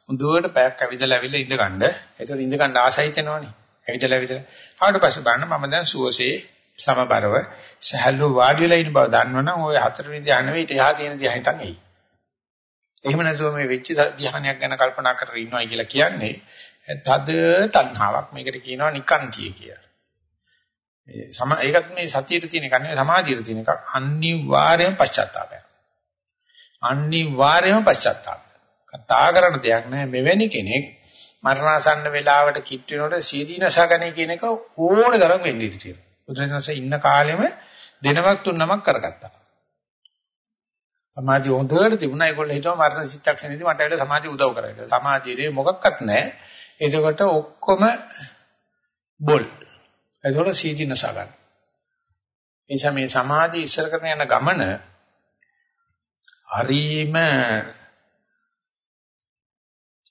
හොඳට පැයක් ඇවිදලා ඇවිල්ලා ඉඳ ගන්න. ඒතකොට ඉඳ ගන්න ආසයි තෙනවනේ. ඇවිදලා ඇවිදලා. ආවට පස්සේ බලන්න මම දැන් සුවසේ සමබරව සහල්ව වාඩි වෙලා ඉන්න බව දන්නවනම් ওই හතරවෙනි ධ්‍යාන වෙයිට එහා තියෙන ධ්‍යානටන් එයි. එහෙම නැතුව මේ වෙච්ච ධ්‍යානයක් ගැන කල්පනා කරගෙන ඉන්නවා කියලා කියන්නේ තද තණ්හාවක්. මේකට කියනවා නිකාන්තිය කියලා. මේ සම ඒකත් මේ සතියේ තියෙන එකක් නෙවෙයි සමාධියේ තියෙන එකක්. අනිවාර්යයෙන් පශ්චාත්තාපය. අනිවාර්යයෙන්ම පශ්චාත්තාපය. කතා කරන දෙයක් නෑ මෙවැනි කෙනෙක් මරණාසන්න වෙලාවට කිට් වෙනකොට සීදීනසගණේ කියන එක ඕන තරම් වෙන්න ඉඩ තියෙනවා. බුදුරජාණන්සේ ඉන්න කාලෙම දෙනවක් තුනමක් කරගත්තා. සමාධිය හොඳට තිබුණා ඒගොල්ලෝ හිතුවා මරණ චිත්තක්ෂණේදී මට ඇවිල්ලා සමාධිය උදව් කරයි කියලා. සමාධියේ මොකක්වත් නැහැ. ඒකකොට ඔක්කොම බොල්. ඒකවල සීදීනස ගන්න. එනිසා මේ සමාධිය ඉස්සර කරන යන ගමන හරීම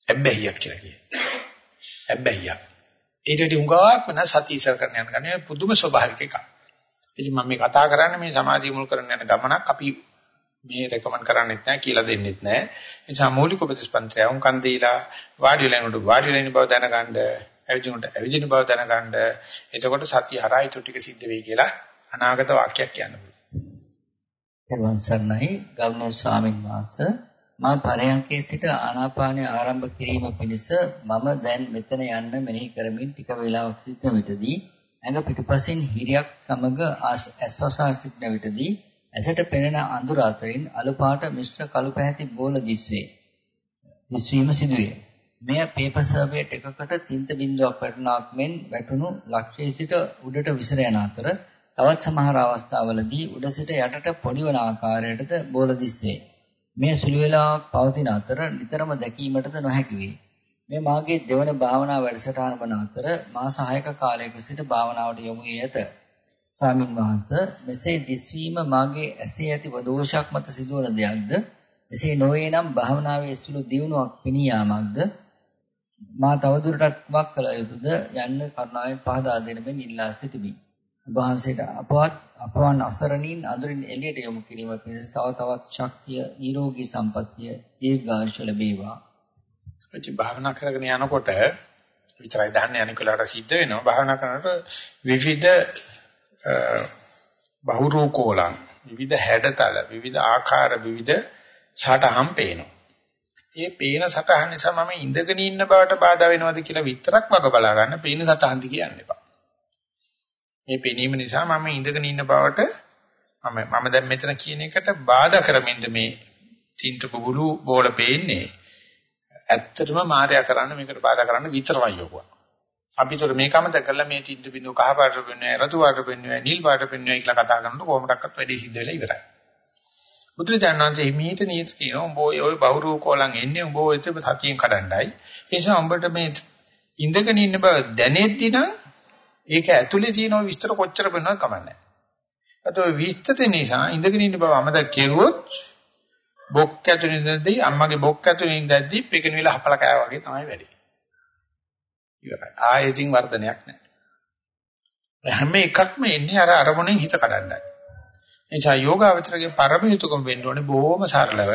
ඇබ්බැහියක් කියලා කියනවා. ඇබ්බැහියක්. ඊට වඩා හුඟක් වෙන සති ඉස්සර කරන යන ගමන පුදුම ස්වභාවික එකක්. ඉතින් මම මේ කතා කරන්නේ මේ සමාධිය මුල් කරගෙන යන ගමනක් අපි මේ රෙකමන්ඩ් කරන්නේත් නැහැ කියලා දෙන්නෙත් නැහැ. ඒ නිසා මූලික උපදේශපන්ත්‍රය උන්කන් දීලා වාඩි වෙලා ඉන්නකොට වාඩි වෙලා ඉන්න බව දැනගන්න, ඇවිදිනකොට ඇවිදින බව දැනගන්න. එතකොට සතිය හරහා ඊට ටික සිද්ධ වෙයි කියලා අනාගත වාක්‍යයක් කියන්න පුළුවන්. පෙරවන් සර්ණයි ගෞරවනීය ස්වාමින් වහන්සේ මා පරයන්කේ සිට ආනාපානය ආරම්භ කිරීම පිණිස මම දැන් මෙතන යන්න මෙනෙහි කරමින් ටික වේලාවක් සිටන විටදී ඇඟ පිටුපසින් හිරියක් සමග ඇස්වසා සිටන විටදී ඇසට පෙනෙන අඳුර අතරින් අලු පාට මිශ්‍ර කළු පැහැති බෝල දිස්වේ. දිස්වීම සිදුවේ. මෙය පේපර් සර්වේට් එකකට තින්ත බිඳුවක් වැටුණාක් මෙන් වැටුණු ලක්ෂයේ සිට උඩට විසිර යන අතර තවත් සමහර අවස්ථාවලදී උඩ සිට යටට පොඩි වන ආකාරයටද බෝල දිස්වේ. මේ සුළු වේලාවක් පවතින අතර නිතරම දැකීමටද නොහැකි වේ. මේ මාගේ දෙවන භාවනා වැඩසටහන වන අතර මාස 6ක කාලයක සිට භාවනාවට යොමු වී ඇත. ස්වාමින් වහන්සේ මෙසේ දිස්වීම මාගේ ඇසේ ඇති දෝෂයක් මත සිදුවන දෙයක්ද එසේ නොවේ නම් භාවනාවේ සුළු දියුණුවක් පිණිය යාමක්ද මා තවදුරටත් වක් කළ යුතුද යන්න කරුණාවෙන් පහදා දෙන මෙන් ඉල්ලා සිටිමි. වහන්සේට අපවත් අපවන් අසරණින් අඳුරින් එළියට යොමු කිරීම පිණිස තව තවත් ශක්තිය නිරෝගී සම්පන්නිය දීර්ඝායුෂ ලැබේවා. එච භාවනා කරගෙන යනකොට විතරයි දන්නේ අනිකලට සිද්ධ වෙනවා භාවනා කරනකොට විවිධ බහුරූකෝලං විවිධ හැඩතල විවිධ ආකාර විවිධ සටහන් පේනවා. ඒ පේන සටහන් නිසා මම ඉඳගෙන ඉන්න බවට බාධා වෙනවද කියලා විතරක් වග බලා ගන්න පේන සටහන් දි කියන්න එපා. මේ පෙනීම නිසා මම ඉඳගෙන ඉන්න බවට මම මම දැන් මෙතන කියන එකට බාධා කරමින්ද මේ තින්ත බුබුලු බෝල පේන්නේ. ඇත්තටම මායя කරන්න මේකට බාධා කරන්න විතරමයි යෝගුවා. අපිට මේකම දැකලා මේ තිද්ද බින්දු කහ පාට පෙන්වන්නේ රතු පාට පෙන්වන්නේ නිල් පාට පෙන්වන්නේ කියලා කතා කරනකොට කොහොමඩක්වත් වැඩි සිද්ධ වෙලා ඉවරයි. බුදුරජාණන්සේ හිමීට නියත් කියනවා උඹ ඔය බහුරූ කොලන් එන්නේ උඹ ඔය සතියෙන් කඩන්නයි. ඒ නිසා උඹට මේ ඉඳගෙන ඉන්න බව දැනෙද්දි නම් ඒක ඇතුලේ තියෙන විස්තර කොච්චර වෙනවද කමන්නේ. අතෝ විස්තර නිසා ඉඳගෙන ඉන්න බව අමතක කෙරුවොත් බොක් ඇතුලේ ඉඳද්දී අම්මගේ බොක් ඇතුලේ ඉඳද්දී පිටින් විල හපල කෑවා වගේ තමයි වෙන්නේ. ඉවරයි. ආයෙකින් වර්ධනයක් නැහැ. හැම එකක්ම එන්නේ අර අරමුණෙන් හිත කඩන්නයි. එනිසා යෝගාවචරගේ පරම යුතුයකම වෙන්න ඕනේ බොහොම සරලව.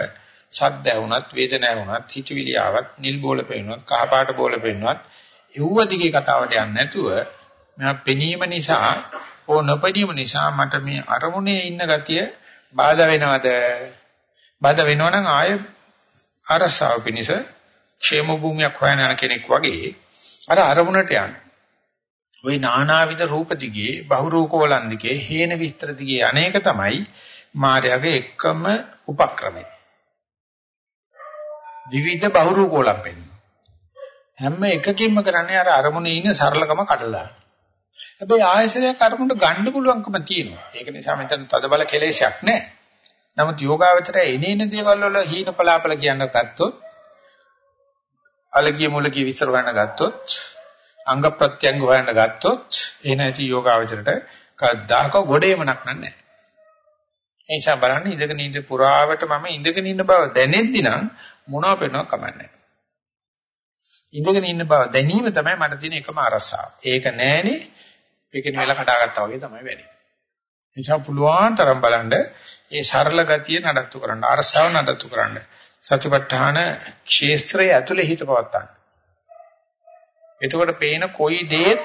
ශබ්ද ඇහුණත්, වේදනාව ඇහුණත්, හිතවිලි ආවත්, නිල් බෝල පෙන්නුවත්, කහ පාට බෝල පෙන්නුවත්, එව්ව දිගේ කතාවට යන්නේ නැතුව මෙයා පෙනීම නිසා ඕ නොපෙනීම නිසා මට මේ අරමුණේ ඉන්න ගතිය බාධා වෙනවද? බාධා වෙනවනම් ආය අරසාව පිනිස ക്ഷേම භූමියක් හොයන යන කෙනෙක් වගේ අර අරමුණට යන. ওই නානාවිද රූප දිගේ බහුරූපවලන් දිගේ හේන විස්තර දිගේ අනේක තමයි මායාවේ එකම උපක්‍රමය. විවිධ බහුරූපෝලම් වෙන්න. හැම එකකින්ම කරන්නේ අර අරමුණේ ඉන්න සරලකම කඩලා. හැබැයි ආයසරයක් අරමුණට ගන්න පුළුවන්කම තියෙනවා. ඒක නිසා මෙතන තදබල කෙලෙසයක් නැහැ. නමුත් යෝගාවචරය එනේන දේවල් වල හීන පලාපල කියන්න ගත්තොත් අලගිය මුලගිය විස්තර ගන්න ගත්තොත් අංග ප්‍රත්‍යංග හොයන්න ගත්තොත් ඒ නැති යෝගාවචරයට කද්දාක ගොඩේමනක් නැහැ. ඒ නිසා බලන්න ඉඳගෙන ඉඳ පුරාවට මම ඉඳගෙන ඉන්න බව දැනෙද්දි නම් මොනව පේනව කමන්නේ. ඉඳගෙන ඉන්න බව දැනීම තමයි මට තියෙන එකම අරසාව. ඒක නෑනේ පිටින් වෙලා කඩාගත්තා වගේ තමයි වෙන්නේ. නිසා පුළුවන් තරම් බලන්න මේ සරල ගතිය නඩත්තු කරන්න අරසාව නඩත්තු කරන්න සතිපට්ඨාන ක්ෂේත්‍රයේ ඇතුලේ හිත පවත්තන්න. එතකොට පේන කොයි දේත්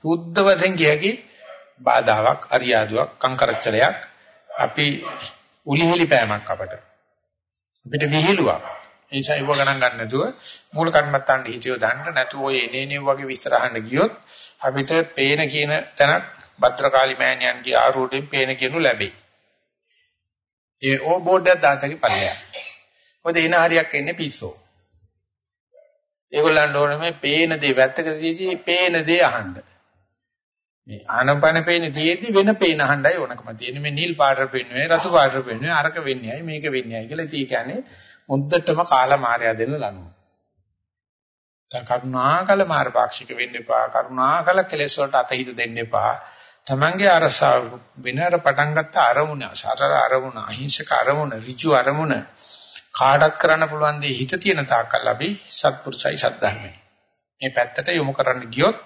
සුද්ධ වශයෙන් කියකි බාධාවක් අරියාදුවක් කංකරච්චලයක් අපි උලිහෙලි පෑමක් අපට. අපිට විහිළුවක්. ඒ නිසා ඒව ගණන් ගන්න නැතුව මූල කර්මත්තාන්ට හිතියෝ දාන්න නැතුව ඔය එනේනේ වගේ විස්තර අහන්න ගියොත් අපිට පේන කියන තැනක් භද්‍රකාලි මෑණියන්ගේ ආරූඪයෙන් පේන කියනු ලැබෙයි. ඒ ඕ බෝඩ් එක දාතකි පල්ලයක්. මොකද එන හරියක් එන්නේ පිස්සෝ. ඒගොල්ලන්ට ඕනේ මේ පේන දේ වැත්තක තියදී පේන දේ අහන්න. මේ ආනපන පේන තියේදී වෙන පේන අහන්නයි ඕනකම තියෙන්නේ. මේ නිල් පාටට පේන්නේ, රතු පාටට පේන්නේ, අරක වෙන්නේයි, මේක වෙන්නේයි කියලා ඉතින් කියන්නේ මුද්දටම කාලා මාර්යා දෙන්න ලනුව. දැන් කරුණාකල මාර්ගපාක්ෂික වෙන්න එපා. කරුණාකල කෙලෙස් වලට අතහිත දෙන්න එපා. Tamange අරසාව වෙනර පටන් ගත්ත අරමුණ, සරල අරමුණ, අහිංසක අරමුණ, ඍජු අරමුණ කාටත් කරන්න පුළුවන් දේ හිත තියෙන තාක්කල් අපි සත්පුරුසයි සද්ධර්මයි. මේ පැත්තට යොමු කරන්න ගියොත්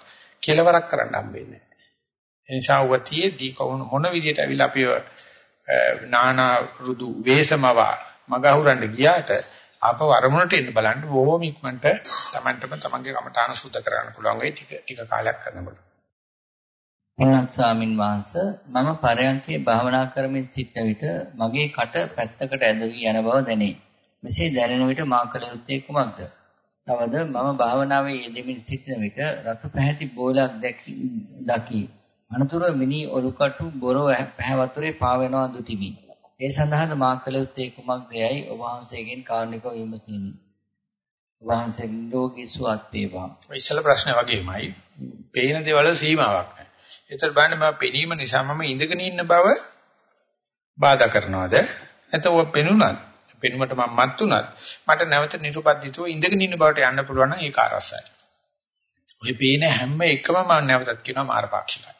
කෙලවරක් කරන්න හම්බෙන්නේ නැහැ. ඒ නිසා වතියේදී කොහොම මොන විදියට අවිලා අපි නානා රුදු වේසමව මගහුරන්න ගියාට ආපහු අරමුණට එන්න බලන්න බොහොම ඉක්මනට Tamanටම තමන්ගේ කමඨාන සුද්ධ කරගන්න පුළුවන් වෙයි ටික ටික කාලයක් කරනකොට. එනත් ස්වාමින් වහන්සේ මම පරයන්කේ භාවනා කරමින් සිටන විට මගේ කට පැත්තකට ඇදවි යන බව දැනේ. මෙසේ දැනෙන විට මා කළ යුත්තේ කුමක්ද? තවද මම භාවනාවේ යෙදෙමින් සිටින විට රතු පැහැති බෝලක් දකි. අනතුරුව මිනි ඔලුකටු බොරව පැහැ වතුරේ පාවෙනවා දුටිමි. ඒ සඳහාද මා කළ යුත්තේ කුමක්ද යයි ඔබ වහන්සේගෙන් කාරණිකව විමසිමි. ඔබ වහන්සේ ලෝකී සුවත් වේවා. ඉස්සල ප්‍රශ්නේ වගේමයි. පේන දේවල් සීමාවක් නැහැ. ඒතර බලන්න මම පෙනීම නිසා මම ඉඳගෙන ඉන්න බව බාධා කරනවද? නැත්නම් ඔය පෙනුනත් පෙනුමට මම මත් උනත් මට නැවත නිරුපද්දිතව ඉඳගෙන ඉන්න බවට යන්න පුළුවන් නම් ඒක අරසයි. ඔය පේන හැම එකම මම නැවතත් කියනවා මාරපාක්ෂිකයි.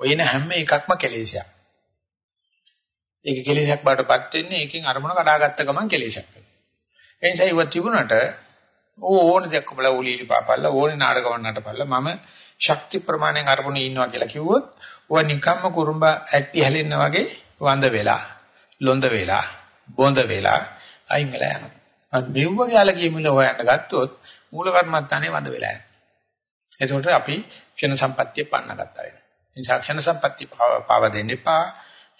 ඔය එන හැම එකක්ම කෙලෙසයක්. ඒක කෙලෙසයක් බාටපත් වෙන්නේ ඒකෙන් අරමුණ කඩාගත්ත ගමන් කෙලෙසයක් වෙනවා. ඒ නිසා ඉවත් තිබුණාට ඕන දෙයක් බල උලීලි පාපල්ලා ඕනේ නාටක වන්නටපල්ලා මම ශක්ති ප්‍රමාණයෙන් අරමුණේ ඉන්නවා කියලා කිව්වොත් ඔය නිකම්ම කුරුම්බ ඇටි හැලෙන්න වගේ වඳ වෙලා ලොඳ වෙලා බොඳ වෙලා අයින් වෙලා යනවා. අත් මෙව්වගේ අලගිය මුල හොයන්න ගත්තොත් මූල කර්මත්තානේ වඳ වෙලා යනවා. එතකොට අපි ක්ෂණ සම්පත්තිය පන්න ගත්තා වෙනවා. නිසා ක්ෂණ සම්පත්තිය පාව දෙන්න එපා.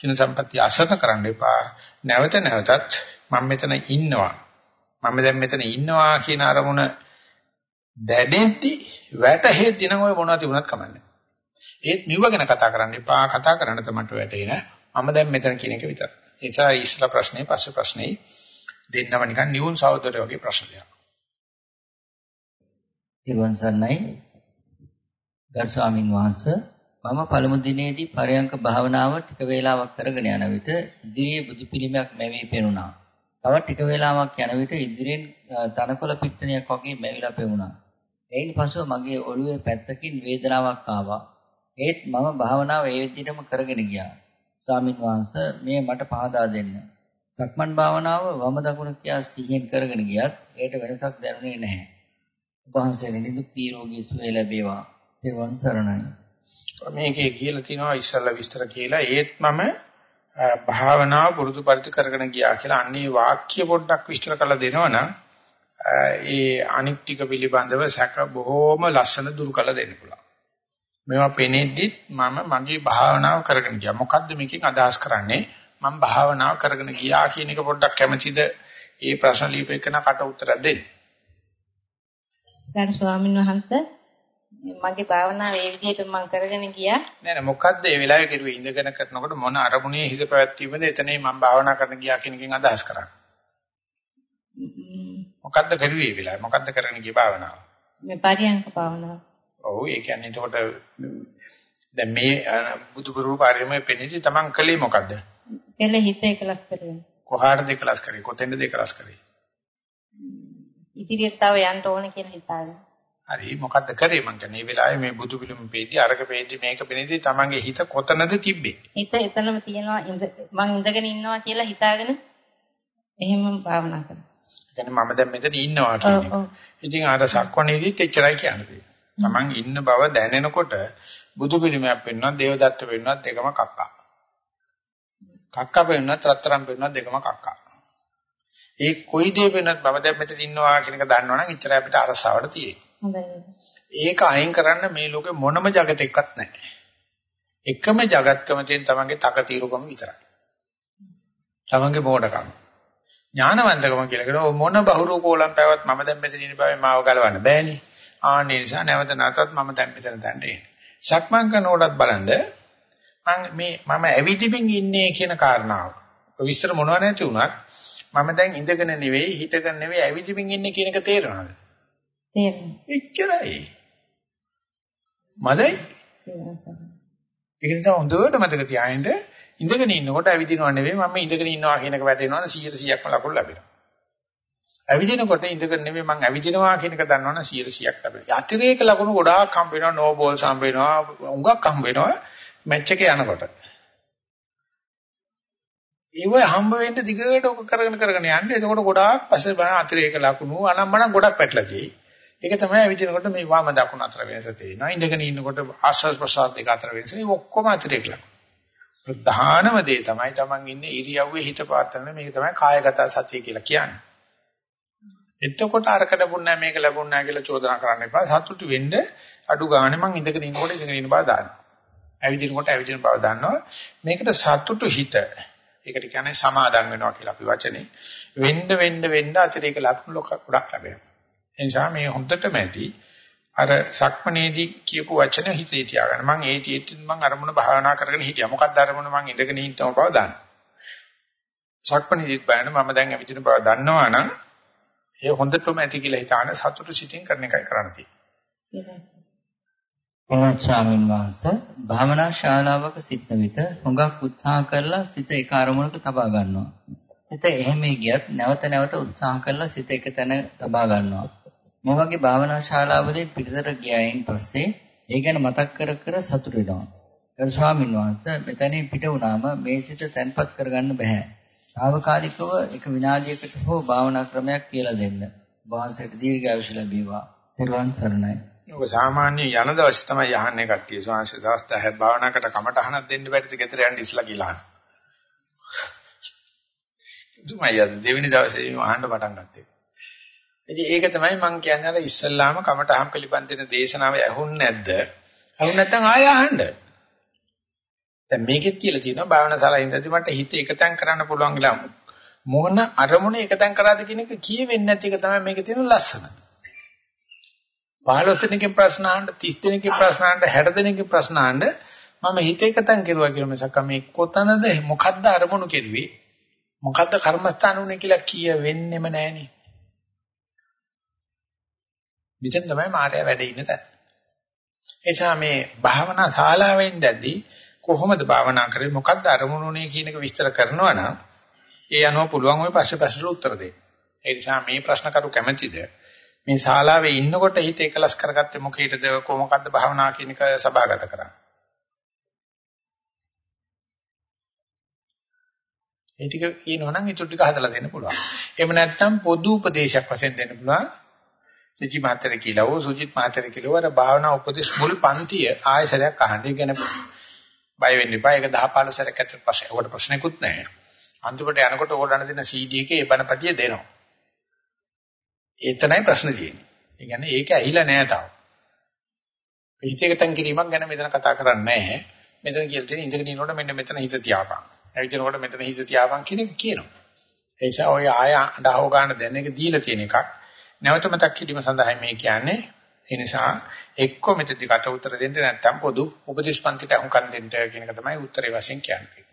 ක්ෂණ සම්පත්තිය අසරණ කරන්න එපා. නැවත නැවතත් මම මෙතන ඉන්නවා. මම දැන් මෙතන ඉන්නවා කියන අරමුණ දැනෙද්දි වැටහෙද්දි නම් ඔය මොනවද තිබුණත් කමන්නේ. ඒත් නිව ගැන කතා කරන්න එපා. කතා කරන්න තමයි වැටෙන. මම දැන් මෙතන කියන එක විතරයි. ඒ නිසා ඉස්සලා ප්‍රශ්නේ පස්සේ ප්‍රශ්නේ දෙන්නම නිකන් නියුන් සහෝදරයෝ වගේ ප්‍රශ්න දෙයක්. ඊවන් සන්නයි ගරු ස්වාමින් වහන්සේ මම පළමු දිනේදී පරයන්ක භාවනාව ටික වේලාවක් කරගෙන යන විට ඉදිරියේ බුදු පිළිමයක් මැවී පෙනුණා. තවත් ටික වේලාවක් යන විට ඉදිරියෙන් තනකොළ පිට්ටනියක් වගේ මැවිලා පෙනුණා. එයින් පසුව මගේ ඔළුවේ පැත්තකින් වේදනාවක් ආවා. ඒත් මම භාවනාව ඒ විදිහටම කරගෙන ගියා. ස්වාමින් වහන්සේ මේ මට පහදා දෙන්න. සක්මන් භාවනාව වම දකුණ කියා සිහියෙන් කරගෙන ගියත් ඒට වෙනසක් දැනුනේ නැහැ. ඔබ වහන්සේ නිදුක් නිරෝගී සුවය ලැබේවා. තෙරුවන් සරණයි. මේකේ කියලා තිනවා ඉස්සල්ලා විස්තර කියලා ඒත් මම භාවනාව පුරුදු පරිදි කරගෙන ගියා කියලා අන්නේ වාක්‍ය පොඩ්ඩක් විස්තර කරලා දෙනවනම් ඒ අනික් ටික පිළිබඳව සැක බොහොම ලස්සන දුරු කරලා දෙන්න පුළුවන්. මේවා පෙනෙද්දිත් මම මගේ භාවනාව කරගෙන ගියා. මොකද්ද මේකෙන් අදහස් කරන්නේ? මම භාවනාව කරගෙන ගියා කියන එක පොඩ්ඩක් කැමැතිද? ඒ ප්‍රශ්න ලියපෙකන කට උත්තර දෙන්න. ගරු ස්වාමීන් වහන්සේ මගේ භාවනාව ඒ විදිහට මම කරගෙන ගියා. නෑ නෑ මොකද්ද මේ වෙලාවේ කෙරුවේ ඉඳගෙන කරනකොට මොන අරමුණේ හිත පැවැත්වීමද එතනයි මම භාවනා කරන්න ගියා කියන එකෙන් අදහස් කරන්නේ. මොකද්ද කරුවේ මේ වෙලාවේ? මොකද්ද කරගෙන ගිය භාවනාව? මේ පරියංක භාවනාව. ඔව් ඒ කියන්නේ එතකොට දැන් මේ බුදුගුරු පාරමේ පෙනෙදි තමන් කලේ මොකද්ද? එළ හිත එකලස් කරගෙන. කොහාටද එකලස් කරේ? කොතෙන්ද එකලස් කරේ? ඉදිරියට තව යන්න ඕන කියලා හිතාගෙන. හරි මොකද්ද කරේ මං කියන්නේ මේ වෙලාවේ මේ බුදු පිළිම පෙද්දී අරක පෙද්දී මේක පෙනෙද්දී තමන්ගේ හිත කොතනද තිබ්බේ? හිත එතනම තියෙනවා මං ඉඳගෙන ඉන්නවා කියලා හිතාගෙන එහෙම භාවනා කරනවා. කියන්නේ මම දැන් මෙතන ඉන්නවා කියන්නේ. ඉතින් අර සක්වණේදීත් එච්චරයි කියන්නේ. Taman ඉන්න බව දැනෙනකොට බුදු පිළිමයක් වෙන්නවා, දේවදත්ත වෙන්නවා දෙකම කක්කා. කක්කා වෙන්නවා, රත්තරන් වෙන්නවා දෙකම කක්කා. ඒ කොයි දේ වෙනත් මම දැන් මෙතන ඉන්නවා කියන එක දන්නවනම් ඉච්චර අපිට අරසාවට තියෙයි. ඒක අයින් කරන්න මේ ලෝකේ මොනම జగතෙක්වත් නැහැ. එකම జగත්කම තියෙන තමන්ගේ තකතිරුකම විතරයි. තමන්ගේ මෝඩකම. ඥානවන්තකම කියලා කියන මොන බහුරූපෝලම් පැවත් මම දැන් මෙතන ඉන්න බවේ මාව ගලවන්න බෑනේ. ආන්න ඒ නිසා නැවත නැවතත් මම දැන් මෙතන දැන් ඉන්නේ. සක්මන් කරනකොටත් බලන්න මම මේ මම ඇවිදිමින් ඉන්නේ කියන කාරණාව. විස්තර මොනව නැති වුණත් මම දැන් ඉඳගෙන නෙවෙයි හිටගෙන නෙවෙයි ඇවිදිමින් ඉන්නේ කියන එක තේරෙනවද? තේරෙනවා. එච්චරයි. මදයි? ඒක නිසා හොඳට මතක තියාගන්න ඉඳගෙන ඉන්නකොට ඇවිදිනව නෙවෙයි මම ඉඳගෙන ඉන්නවා කියන එක වැටෙනවනේ 100%ක්ම ලකුණු ලැබෙනවා. ඇවිදිනකොට ඉඳගෙන නෙවෙයි මම ඇවිදිනවා කියන එක දන්නවනේ 100%ක් ලැබෙනවා. අතිරේක ලකුණු ගොඩාක් හම්බ වෙනවා, නෝ බෝල්ස් හම්බ වෙනවා, උඟක් හම්බ වෙනවා මැච් එකේ යනකොට. ඒව හම්බ වෙන්න දිගට ඔක කරගෙන කරගෙන යන්න. එතකොට ගොඩාක් පස්සේ බලන අතිරේක ලකුණු අනම්මනම් ගොඩක් පැටලා තියෙයි. ඒක තමයි ඇවිදිනකොට මේ වම දකුණ අතර වෙනස තේරෙනවා. ඉඳගෙන ඉන්නකොට ආස්වාස් ප්‍රසාද දෙක අතර වෙනස. මේ ඔක්කොම අතිරේක ලකුණු. ප්‍රධානම දේ තමයි Taman ඉන්නේ ඉරියව්වේ හිත පාත්තන මේක තමයි කායගත සතිය කියලා කියන්නේ. එතකොට අරක ලැබුණ නැහැ මේක ලැබුණ නැහැ කියලා චෝදනා කරන්න එපා. සතුටු වෙන්න අඩු ගානේ මං ඉඳගෙන ඉන්නකොට ඉඳගෙන ඉන්න බව දාන්න. ඇවිදිනකොට ඇවිදින බව දන්නවා. මේකට සතුටු හිත. ඒකට කියන්නේ සමාදම් වෙනවා කියලා අපි වචනේ. වෙන්න වෙන්න වෙන්න අතිරේක ලක්ෂණ ලොක ගොඩක් ලැබෙනවා. ඒ නිසා මේ හොඳටම ඇති අර සක්මනේදී කියපු වචන හිතේ තියාගන්න. මම ඒ තියෙද්දි මම අරමුණ භාවනා කරගෙන හිටියා. මොකක්ද අරමුණ මම ඉඳගෙන හිටව බව දන්න. සක්මනේදීත් බලන්න මම දැන් ඇවිදින බව දන්නවා නම් ඒ හොඳටම ඇති කියලා හිතාන සතුටු සිතින් කරන එකයි කරන්න තියෙන්නේ. එනත් ස්වාමීන් වහන්සේ භාවනා ශාලාවක සිටන විට හුඟක් උත්සාහ කරලා සිත එක අරමුණක තබා ගන්නවා. සිත එහෙම ගියත් නැවත නැවත උත්සාහ කරලා සිත එක තැන තබා ගන්නවා. මේ වගේ භාවනා ශාලාවලින් පිටතට ගියයින් පස්සේ ඒ ගැන මතක් කර කර සතුට වෙනවා. ගරු ස්වාමීන් වහන්සේ මෙතනින් පිට වුණාම මේ සිත තැන්පත් කරගන්න බෑ. తాවකාලිකව එක විනාඩියකට හෝ භාවනා ක්‍රමයක් කියලා දෙන්න. වහන්සේට දීර්ඝායුෂ ලැබේවා. ත්වන් සරණයි. ඔබ සාමාන්‍ය යන දවසේ තමයි යහන්නේ කට්ටිය. ස්වාංශ දවස් 10 භාවනාකට කමටහනක් දෙන්න බැරිද ගෙදර යන්න ඉස්ලා කියලා. දුමයි අද දෙවෙනි දවසේ මම අහන්න පටන් ගත්තේ. ඉතින් ඒක තමයි මම කියන්නේ අර ඉස්සල්ලාම කමටහන් පිළිබඳ දෙන දේශනාව ඇහුන්නේ නැද්ද? ඇහුන් නැත්නම් ආය අහන්න. දැන් මේකෙත් කියලා තියෙනවා භාවනා ශාලාවේ ඉඳි මට හිත එකතෙන් කරන්න පුළුවන් කියලා. මොන අරමුණ එකතෙන් කරාද කියන එක කියෙවෙන්නේ නැති එක තමයි මේකේ තියෙන ලස්සන. 15 දෙනෙක්ගේ ප්‍රශ්න අහන්න 30 දෙනෙක්ගේ ප්‍රශ්න අහන්න 60 දෙනෙක්ගේ ප්‍රශ්න අහන්න මම හිත එකතෙන් කෙරුවා කියලා මිසක් මේ කොතනද මොකද්ද අරමුණු කෙරුවේ මොකද්ද කර්මස්ථාන උනේ කියලා කියවෙන්නෙම නැහනේ. විතර තමයි මායя වැඩ ඉන්න තැන. එනිසා මේ භාවනා ශාලාවෙන් දැද්දී කොහොමද භාවනා කරේ මොකක්ද අරමුණුනේ කියන එක විස්තර කරනවා නම් ඒ අනුව පුළුවන් ඔය පස්සේ පස්සට උත්තර දෙන්න. ඒ නිසා මේ ප්‍රශ්න කරු කැමැතිද? මේ ශාලාවේ ඉන්නකොට හිත එකලස් කරගත්තේ මොකේද කොහොමද භාවනා කියන එක සභාගත කරන්නේ. ඒ ටික කියනවනම් ඒ ටික හදලා දෙන්න පුළුවන්. එහෙම නැත්නම් පොදු උපදේශයක් වශයෙන් දෙන්න පුළුවන්. ලිචි මාතර කියලා ඕ සුජිත් මාතර කියලා වර භාවනා උපදේශ මුල් පන්තිය ආයසරයක් අහන්න. ඒ කියන්නේ බය වෙන්න එපා. ඒක 10 15 සැරයක් ඇතුළත ප්‍රශ්න. ඒකට ප්‍රශ්නකුත් නැහැ. අන්තිමට යනකොට ඕගොල්ලන් දෙන CD එකේ ඒ බණපටිය දෙනවා. එතනයි ප්‍රශ්න තියෙන්නේ. ඒ කියන්නේ ඒක ඇහිලා නැහැ තාම. හිතේකතන් කිරීමක් ගැන මෙතන කතා කරන්නේ නැහැ. මෙතන කියලා තියෙන ඉඳගෙන ඉනකොට මෙන්න මෙතන හිත තියාපන්. ඇවිදිනකොට මෙතන හිත තියාපන් කියන එක කියනවා. ඒ නිසා ඔය ආය අඬව ගන්න දැන එක දීලා තියෙන එකක්. නැවත මතක් කිරීම සඳහා මේ කියන්නේ. ඒ නිසා එක්ක මෙතනදි කට උතර දෙන්න නැත්නම් පොදු උපදේශ පන්තිට අහුම්කම් දෙන්න කියන එක තමයි උත්තරේ වශයෙන් කියන්නේ.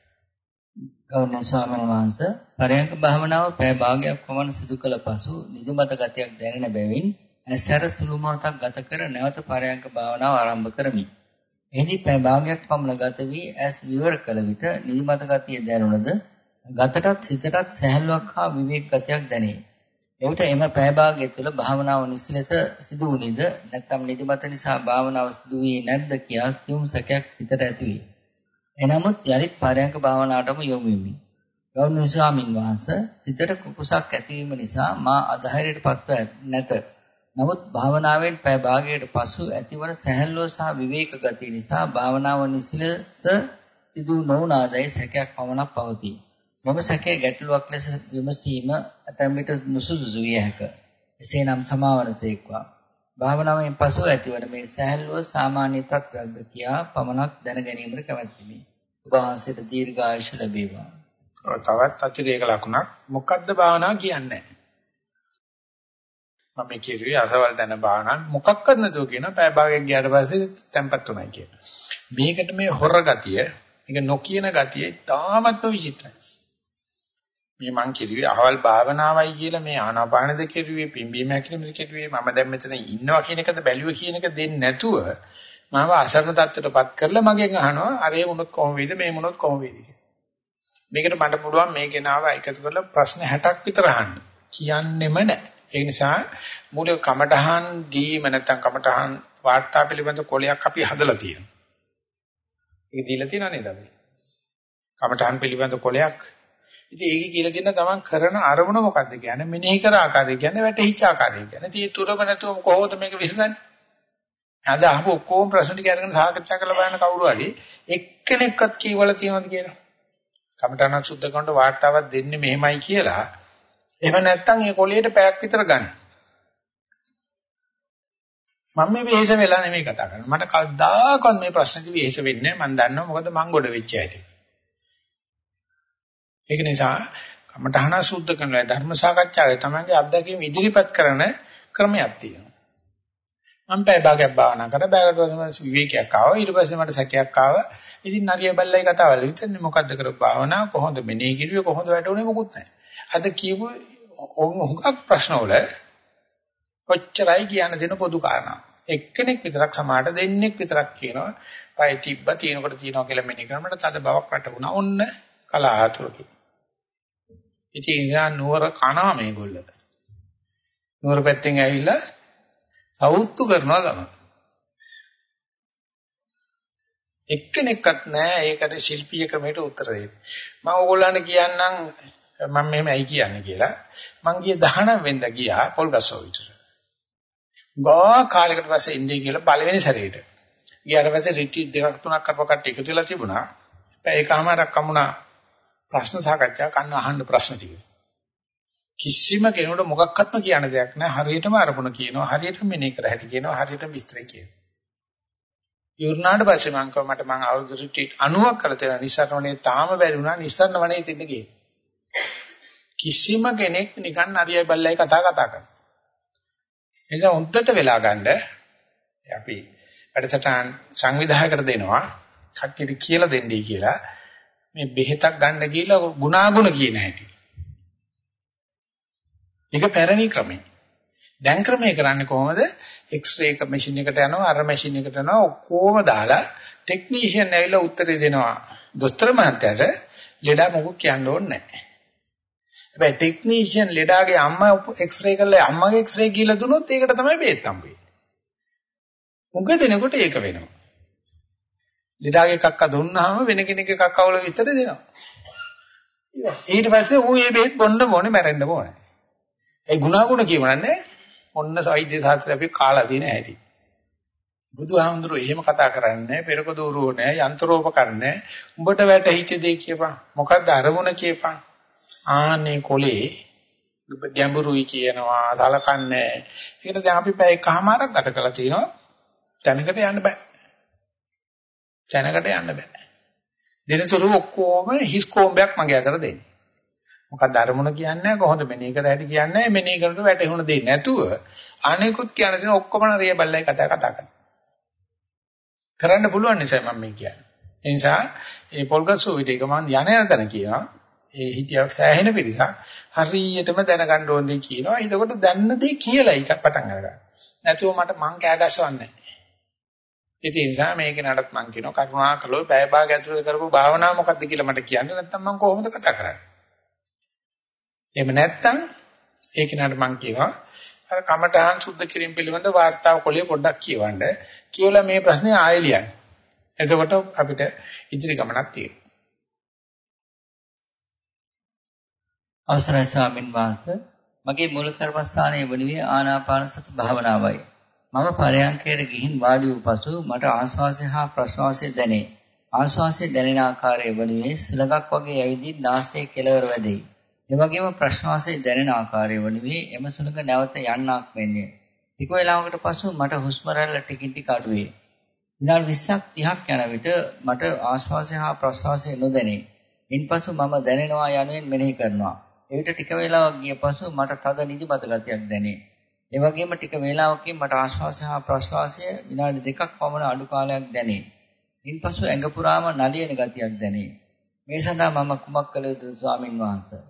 ගෞරවනීය ස්වාමීන් වහන්සේ පරයන්ක භාවනාව පැය භාගයක් පමණ සිදු කළ පසු නිදිමත ගතියක් දැනෙන බැවින් ඇස්තර සුළු මොහොතක් ගත කර නැවත පරයන්ක භාවනාව ආරම්භ කරමි. එහිදී පැය භාගයක් පමණ ගත වී ඇස් විවර කළ විට නිදිමත ගතිය දැනුණද ගතටත් සිතටත් සැහැල්ලුවක් හා විවේක ගතියක් දැනේ. එවිට එම පැය භාගය තුළ භාවනාව නිසිලෙස සිදු වුණේද නැත්නම් නිදිමත නිසා භාවනාව සිදු වී නැද්ද කියා සියුම් සැකයක් හිතට ඇති වේ. එනමුත් යලිත් පරයන්ක භාවනාවටම යොමු වෙමි. ගෞරවනීය ස්වාමින් වහන්සේ හිතට කුකුසක් ඇතිවීම නිසා මා අධෛර්යයටපත් නැත. නමුත් භාවනාවෙන් පැය භාගයකට පසු ඇතිවන සැහැල්ලුව සහ විවේක ගතිය නිසා භාවනාව නිසිලස සිදු නොවුනාදයි සැකයක් පමණක් පවතී. මම සැකයේ ගැටලුවක් ලෙස විමසීම ඇතැම් විට නුසුදුසු විය හැක. එසේනම් සමාවනසේක්වා. භාවනාවෙන් පසු ඇතිවන මේ සහැල්ලුව සාමාන්‍ය තත්ත්වයක්ද කියා පමණක් දැන ගැනීමට කැමැත්තිමි. ඔබ වහන්සේට දීර්ඝායුෂ ලැබේවා. තවත් අතිරේක ලකුණක් මොකද්ද භාවනාව කියන්නේ? මම කිරුවේ අසවල් දැන භාවනාව මොකක්වත් නැතුව කියන පැය භාගයක් ගියාට පස්සේ තැම්පත් උනායි කියන. මේකට මේ හොර ගතිය, මේක නොකියන ගතිය තාමත්ම විචිත්‍රයි. මේ මං කිරුවේ අහවල් භාවනාවයි කියලා මේ ආනාපානද කිරුවේ පිම්බීම හැකිලිමද කිරුවේ මම දැන් මෙතන ඉන්නවා කියන එකද බැලුවේ කියන එක දෙන්නේ නැතුව මම අසරණ තත්ත්වයටපත් කරලා මගෙන් අහනවා අරේ වුණොත් කොහොම වෙයිද? මේ වුණොත් කොහොම වෙයිද? මේකට මට පුළුවන් මේ කෙනාව එකතු කරලා ප්‍රශ්න 60ක් විතර අහන්න. කියන්නෙම නැහැ ඒ නිසා මූලික කමටහන් දීම නැත්නම් කමටහන් වාර්තා පිළිබඳ කොලයක් අපි හදලා තියෙනවා. ඒක දීලා තියෙනව නේද අපි? කමටහන් පිළිබඳ කොලයක් ඉතින් ඒකේ කියලා තියෙන තමන් කරන අරමුණ මොකද්ද කියන්නේ මෙනෙහි කර ආකාරය කියන්නේ වැටහිච්ච ආකාරය කියන්නේ. ඉතින් ඒ තුරම නැතුව කොහොමද මේක විසඳන්නේ? අද අහපු ඔක්කොම ප්‍රශ්න ටික අරගෙන සාකච්ඡා කරලා බලන්න කවුරු හරි එක්කෙනෙක්වත් කියවල තියනවද කියලා. කමඨාන සුද්ධ කරනට වාර්තාවක් දෙන්නේ මෙහෙමයි කියලා. එහෙම නැත්නම් ඒ කොළියට පැයක් විතර ගන්න. මම මේ වෙහෙස වෙලා නෙමෙයි කතා කරන්නේ. මට කවදාකවත් මේ ප්‍රශ්නේදී වෙහෙස වෙන්නේ නැහැ. මම දන්නවා මොකද මං ගොඩ වෙච්ච ඇයි. ඒක නිසා කමඨහන සුද්ධ කරන ධර්ම සාකච්ඡාවේ තමන්ගේ අත්දැකීම් ඉදිරිපත් කරන ක්‍රමයක් තියෙනවා. මම පැය භාගයක් භාවනා කරා බෑකට පස්සේ විවේකයක් ආවා ඊට පස්සේ මට සැකයක් ආවා. ඉතින් නරිය බල්ලයි කතාවල් විතරනේ මොකද්ද කරපු භාවනා කොහොමද මෙනේ කිරුවේ කොහොමද වැටුනේ මොකුත් නැහැ. අද කියපු හුඟක් ප්‍රශ්නවල ඔච්චරයි කියන්න දෙන පොදු කාරණා. එක්කෙනෙක් විතරක් සමාහට දෙන්නෙක් විතරක් කියනවා. පය තිබ්බ තිනකොට තියනවා කියලා මෙනේ කරනකොට තද බවක් වැටුණා. ඔන්න කලාතුරකින්. ඉතින් ඒ නිසා නුවර කනවා මේගොල්ල. නුවර පැත්තෙන් ඇවිල්ලා සවුත්තු කරනවා ගම. එක්කෙනෙක්වත් නැහැ ඒකට ශිල්පීය ක්‍රමයට උත්තර දෙන්න. මම ඕගොල්ලන්ට කියන්නම් මම මෙහෙමයි කියන්නේ කියලා. මං ගිය 19 වෙනිදා ගියා පොල්ගස්සෝවිට. ගා කාලයකට පස්සේ ඉන්නේ කියලා පළවෙනි සැරේට. ගියාට පස්සේ රිට්‍රීට් දෙකක් තුනක් කරපු කට්ටිය එකතු වෙලා තිබුණා. ඒකමාරක් කමුණා ප්‍රශ්න සාකච්ඡා කන්න අහන්න ප්‍රශ්න ටික. කිසිම කෙනෙකුට මොකක්වත්ම කියන්න දෙයක් නැහැ. හරියටම අරමුණ කියනවා, හරියටම මෙනේ කර හැටි කියනවා, හරියටම විස්තර කියනවා. යුර්නාඩ පස්සේ මං කව මට මං අවුරුදු රිට්‍රීට් 90ක් කරලා තියෙනවා. නිස්සාරණේ තාම බැරි වුණා. නිස්සාරණ වනේ තින්න ගියේ. කිසිම කෙනෙක් නිකන් අරියයි බල්ලයි කතා කතා කරනවා. එනිසා උන්ටට වෙලා ගන්න අපි වැඩසටහන් සංවිධායකට දෙනවා. කට්ටියට කියලා දෙන්නයි කියලා. මේ බෙහෙතක් ගන්න කියලා ගුණාගුණ කියන හැටි. ඒක පැරණි ක්‍රමයි. දැන් ක්‍රමය කරන්නේ කොහොමද? එක්ස්රේ එක මැෂින් එකට යනවා අර මැෂින් එකට යනවා ඔක්කොම දාලා ටෙක්නීෂියන් ඇවිල්ලා උත්තරේ දෙනවා. දොස්තර මහත්තයාට ලෙඩා මොකක් කියන්න ඕනේ නැහැ. හැබැයි ටෙක්නීෂියන් ලෙඩාගේ අම්මා එක්ස්රේ කරලා අම්මගේ එක්ස්රේ කියලා දුනොත් ඒකට තමයි බේත් හම්බෙන්නේ. මුග දෙනකොට ඒක වෙනවා. ලෙඩාගේ කක්ක දුන්නාම වෙන කෙනෙක්ගේ කක්ක වල විතර දෙනවා. ඊට පස්සේ ඌ මේ බේත් බොන්න ඕනේ මැරෙන්න ඕනේ. ඒ ගුණාගුණ කියවන්නේ ඔන්න සෛද්‍ය සාත්‍රය අපි කාලා තියෙන හැටි. බුදුහාමුදුරුවෝ එහෙම කතා කරන්නේ පෙරක දෝරුව නෑ යන්ත්‍රෝපකරණ නෑ. උඹට වැටහිච්ච දේ කියපන්. මොකද්ද අරමුණ කියපන්. ආනේ කොලේ ගැඹුරුයි කියනවා, දලකන්නේ. ඒකට දැන් අපි පැය එකමාරක් ගත කරලා තිනවා. තැනකට යන්න බෑ. තැනකට යන්න බෑ. දිනතුරු ඔක්කොම හිස් කොම්බයක් මගේ අතට දෙන්නේ. මොකක්ද අරමුණ කියන්නේ කොහොමද මෙනේ කර හැටි කියන්නේ මෙනේ කරනකොට වැටෙහුණ දෙන්නේ නැතුව අනේකුත් කියන දේ ඔක්කොම රිය බල්ලයි කතා කතා කරනවා. කරන්න පුළුවන් නිසා මම මේ කියන්නේ. ඒ නිසා මේ පොල්ගස්සෝ විදිහක මම යන යන තැන කියනවා. ඒ හිතියක් සෑහෙන පිළිසක් හරියටම දැනගන්න ඕන දේ කියනවා. එතකොට දැනන දේ කියලා එක පටන් අරගන්න. නැතුව මට මං කෑ ගස්සවන්නේ නැහැ. ඉතින් ඒ නිසා මේක නඩත් මං කියනවා කරුණාකරලා පැය භාග ඇතුළත කරපු භාවනාව මොකක්ද කියලා මට කියන්න නැත්නම් මං කොහොමද කතා කරන්නේ. එහෙම නැත්නම් ඒක නඩ මං කියනවා අර කමඨහන් සුද්ධ කිරීම පිළිබඳ වාර්තාව කොලිය පොඩ්ඩක් කියවන්න. කියවලා මේ ප්‍රශ්නේ ආයෙ ලියන්න. එතකොට අපිට ඉදිරි ගමනක් තියෙනවා. අවසරයි ස්වාමින් වහන්සේ මගේ මූල කර්මස්ථානයේ වනුවේ ආනාපාන සති භාවනාවයි. මම පරයන්කයට ගිහින් වාඩි වූ පසු මට ආශ්වාසය හා ප්‍රශ්වාසය දැනේ. ආශ්වාසයේ දැනෙන ආකාරය වනුයේ සුලඟක් වගේ ඇවිදින් නාසයේ කෙළවර වැදෙයි. එවැගේම ප්‍රශ්වාසයේ දැනෙන ආකාරය වනුයේ එම සුලඟ නැවත යන්නක් වෙන්නේ. ටික වේලාවකට පසු මට හුස්ම රැල්ල ටිකින් ටික අඩුවේ. විනාඩි 20ක් 30ක් යන විට මට ආශ්වාසය හා ප්‍රශ්වාසය නොදැනේ. ඉන්පසු මම දැනෙනවා යනුවෙන් මෙනෙහි කරනවා. එවිට ටික වේලාවක් ගිය පසු මට තද නිදිමත ගතියක් දැනේ. ඒ වගේම ටික වේලාවකින් මට ආශ්වාසය හා ප්‍රශ්වාසය විනාඩි දෙකක් පමණ අඩු කාලයක් දැනේ. ඉන්පසු ඇඟ පුරාම නලියන ගතියක් දැනේ. මේ සඳහා මම කුමක් කළ යුතුද ස්වාමින් වහන්සේ?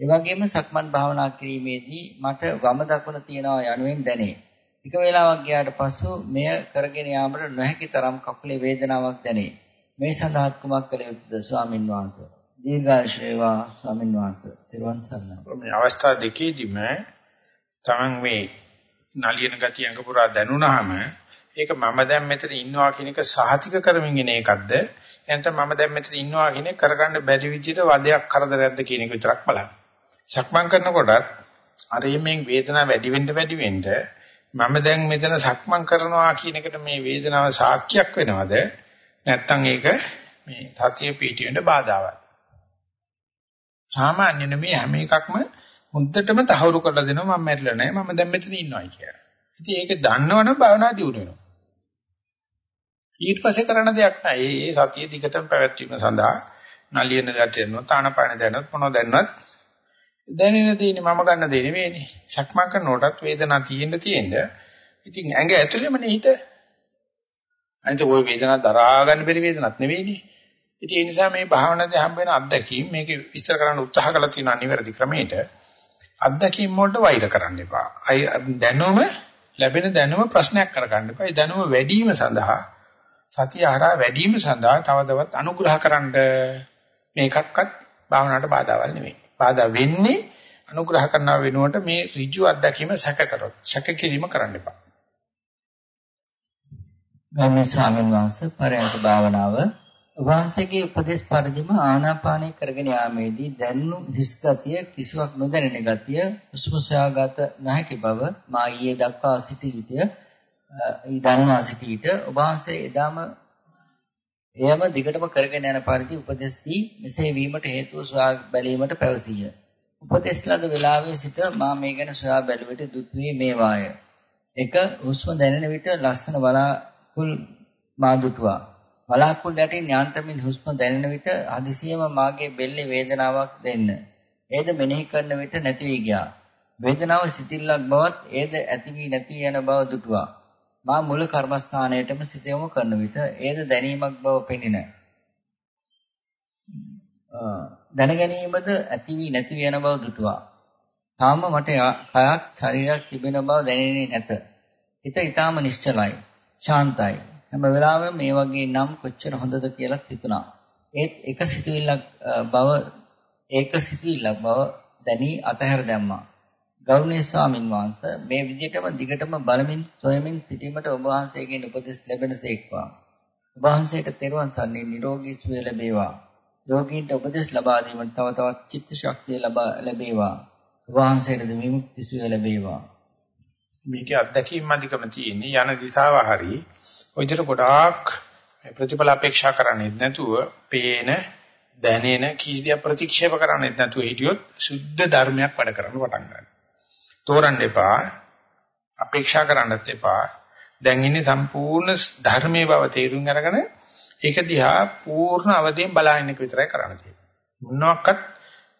ඒ වගේම සක්මන් භාවනා කිරීමේදී මට වම දකුණ තියනවා යනුවෙන් දැනේ. ටික වේලාවක් ගියාට පසු මෙය කරගෙන යාමට නොහැකි තරම් කකුලේ වේදනාවක් දැනේ. මේ සඳහා කුමක් කළ යුතුද ස්වාමින් වහන්සේ? දීර්ඝායුෂ වේවා ස්වාමින් වහන්සේ. ත්වන් සරණයි. මේ අවස්ථා දෙකේදීම තමන් මේ නලියන ගතිය අඟ පුරා දැනුණාම ඒක මම දැන් මෙතන ඉන්නවා කියන එක සහතික කරමින් ඉන එකක්ද? එහෙනම් මම දැන් මෙතන ඉන්නවා කියන එක කරගන්න බැරි විදිහට වදයක් කරදරයක්ද කියන එක විතරක් බලන්න. සක්මන් කරනකොටත් අර මේ වේදනාව වැඩි වෙන්න වැඩි වෙන්න මම දැන් මෙතන සක්මන් කරනවා කියන එකට මේ වේදනාව සාක්ෂියක් වෙනවද? නැත්නම් ඒක මේ සතිය පිටියෙන්ද බාධාවක් සාමාන්‍යයෙන් මේ හැම එකක්ම හොඳටම තහවුරු කරලා දෙනවා මම මැරිලා නැහැ මම දැන් මෙතන ඉන්නවායි කියලා. ඉතින් ඒක දන්නවනම් භාවනා දියුණු වෙනවා. ඊට පස්සේ කරන්න දෙයක් නැහැ. ඒ සතිය දිගටම පැවැත්වීම සඳහා නලියන ගැටෙනවා තානපාන දැනත් මොනව දැන්නත් දැනෙන දේනේ මම ගන්න දේ නෙවෙයිනේ. සක්මන් කරනකොටත් වේදනාව තියෙන්න තියෙන්න. ඉතින් ඇඟ ඇතුළෙම නිහිට. අනිත් ওই වේදනාව දරා ගන්න බැරි වේදනක් නෙවෙයිනේ. ඉතින් ඒ නිසා මේ භාවනාවේ හම්බ වෙන අත්දැකීම් මේක විස්තර කරන්න උත්සාහ කළා තියෙන අනිවැරදි ක්‍රමයට අත්දැකීම් වලට වෛර කරන්න එපා. අයි දැනුම ලැබෙන දැනුම ප්‍රශ්නයක් කරගන්න එපා. ඒ දැනුම වැඩි වීම සඳහා සතිය හරහා වැඩි වීම සඳහා තවදවත් අනුග්‍රහ කරන්න මේකක්වත් භාවනාවට බාධාවල් නෙවෙයි. බාධා වෙන්නේ අනුග්‍රහ කරනවා වෙනුවට මේ ඍජු අත්දැකීම සැක කරොත්. සැක කිරීම කරන්න එපා. ගෞරවනීය ස්වාමීන් වහන්සේ පරයන්ක භාවනාව වහන්සේගේ උපදේශ පරිදිම ආනාපානය කරගෙන යාමේදී දැනුණු හිස් ගතිය කිසිවක් නොදැනෙන ගතිය හුස්ම සොයාගත නොහැකි බව මා ඊයේ දක්වා සිටි විට ඊ දන්වා සිටි විට ඔබ වහන්සේ එදාම එයම දිගටම කරගෙන යන පරිදි උපදෙස් දී මෙසේ වීමට හේතුව සොයා බැලීමට පැවසිය. උපදෙස් ලද වේලාවේ සිට මා මේ ගැන සොයා බැලුවට දුක් වේ මේවාය. එක හුස්ම දැනෙන විට ලස්සන බලාකුල් මා දුටුවා. බලාකුල් යටින් යාන්ත්‍රමින් හුස්ම දැනෙන විට හදිසියෙම මාගේ බෙල්ලේ වේදනාවක් දෙන්න. ඒද මෙනෙහි කරන විට නැති වී ගියා. වේදනාව සිතිල්ලක් බවත් ඒද ඇති වී නැති යන බව දුටුවා. මා මුල කර්මස්ථානයටම සිත යොමු කරන විට ඒද දැනීමක් බව පෙනින. දැනගැනීමද ඇති වී නැති වෙන බව දුටුවා. තාම මට කයක් ශරීරයක් තිබෙන බව දැනෙන්නේ නැත. හිත ඊටාම නිශ්චලයි, ශාන්තයි. හැම වෙලාවෙම මේ වගේ නම් කොච්චර හොඳද කියලා හිතුණා. ඒත් එක සිතුවිල්ලක් බව ඒක සිතුවිල්ලක් බව දැනි අතහැර දැම්මා. ගෞරවනීය ස්වාමින් වහන්සේ මේ විදිහටම දිගටම බලමින් සොයමින් සිටීමට ඔබ වහන්සේගෙන් උපදෙස් ලැබෙනසේක්වා. ඔබ වහන්සේට තෙරුවන් සරණින් නිරෝගී සුවය ලැබේවා. යෝගීන්ට උපදෙස් ලබා දීමට තව තවත් චිත්ත ශක්තිය ලබා ලැබේවා. ඔබ වහන්සේට විමුක්ති සුවය ලැබේවා. මේකේ අත්දැකීම් අධිකම තියෙන්නේ යන දිශාව හරි ඔයිතර ගොඩාක් ප්‍රතිඵල අපේක්ෂා කරන්නේ නැතුව පේන දැනෙන කීදියා ප්‍රතික්ෂේප කරන්නේ නැතුව හිටියොත් සුද්ධ ධර්මයක් වැඩ කරන්න පටන් ගන්නවා. තෝරන්න එපා. අපේක්ෂා කරන්නත් එපා. දැන් ඉන්නේ සම්පූර්ණ ධර්මයේ බව තේරුම් අරගෙන ඒක දිහා පූර්ණ අවදීන් බලන එක විතරයි කරන්න තියෙන්නේ. මොනවාක්වත්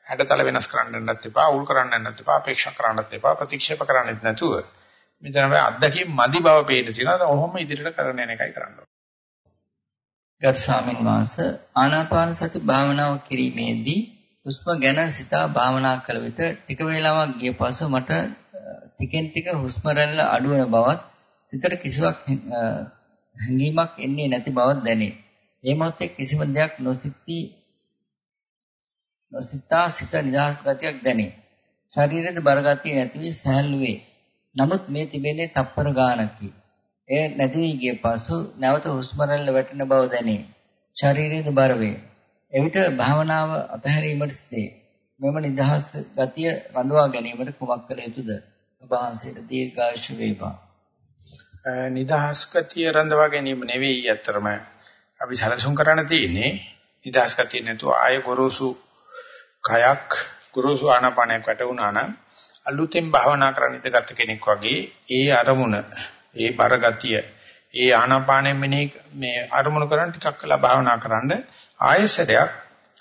හැඩතල වෙනස් කරන්නත් එපා, අවුල් කරන්නත් එපා, අපේක්ෂා කරන්නත් එපා, ප්‍රතික්ෂේප කරන්නත් නැතුව මෙතන මේ අත්දැකීම් මදි බව පේන තියෙනවා. ඔහොම ඉදිරියට කරගෙන යන එකයි කරන්න ඕනේ. ගරු ස්වාමීන් වහන්සේ ආනාපාන සති භාවනාව කිරීමේදී හුස්ම ගැන සිතා භාවනා කළ විට ටික වේලාවක් ගිය පසු මට ටිකෙන් ටික හුස්ම රැල්ල අඩු වෙන බවත් සිතට කිසිවක් හැඟීමක් එන්නේ නැති බවක් දැනේ. මේ මොහොතේ කිසිම දෙයක් නොසිතී නොසිතා සිත නිදහස් ගතියක් දැනේ. ශරීරයේ බර ගතිය නැති වී සහැල්ලු වේ. නමුත් මේ තිබෙන්නේ තප්පර ගානකි. එය නැති වී ගිය පසු නැවත හුස්ම රැල්ල වැටෙන බව දැනේ. ශරීරයේ බර වේ. එවිට භාවනාව අතහැරීමට සිටේ. මෙම නිදහස් ගතිය රඳවා ගැනීමට කුමක් කළ යුතුද? ඔබ වහන්සේට දීර්ඝායුෂ වේවා. නිදහස් ගතිය රඳවා ගැනීම නෙවෙයි අතරම අපි සැලසුම් කරන්න තියෙන්නේ නිදහස් ගතිය නැතුව ආය ගොරෝසු කයක් ගොරෝසු ආනාපානයක් වැටුණා නම් අලුතෙන් භාවනා කරන්න ඉඳගත් කෙනෙක් වගේ ඒ අරමුණ ඒ බරගතිය ඒ ආනාපානෙ මෙනේ මේ අරමුණු කරන් ටිකක් කළා භාවනා කරන්න ආයසරයක්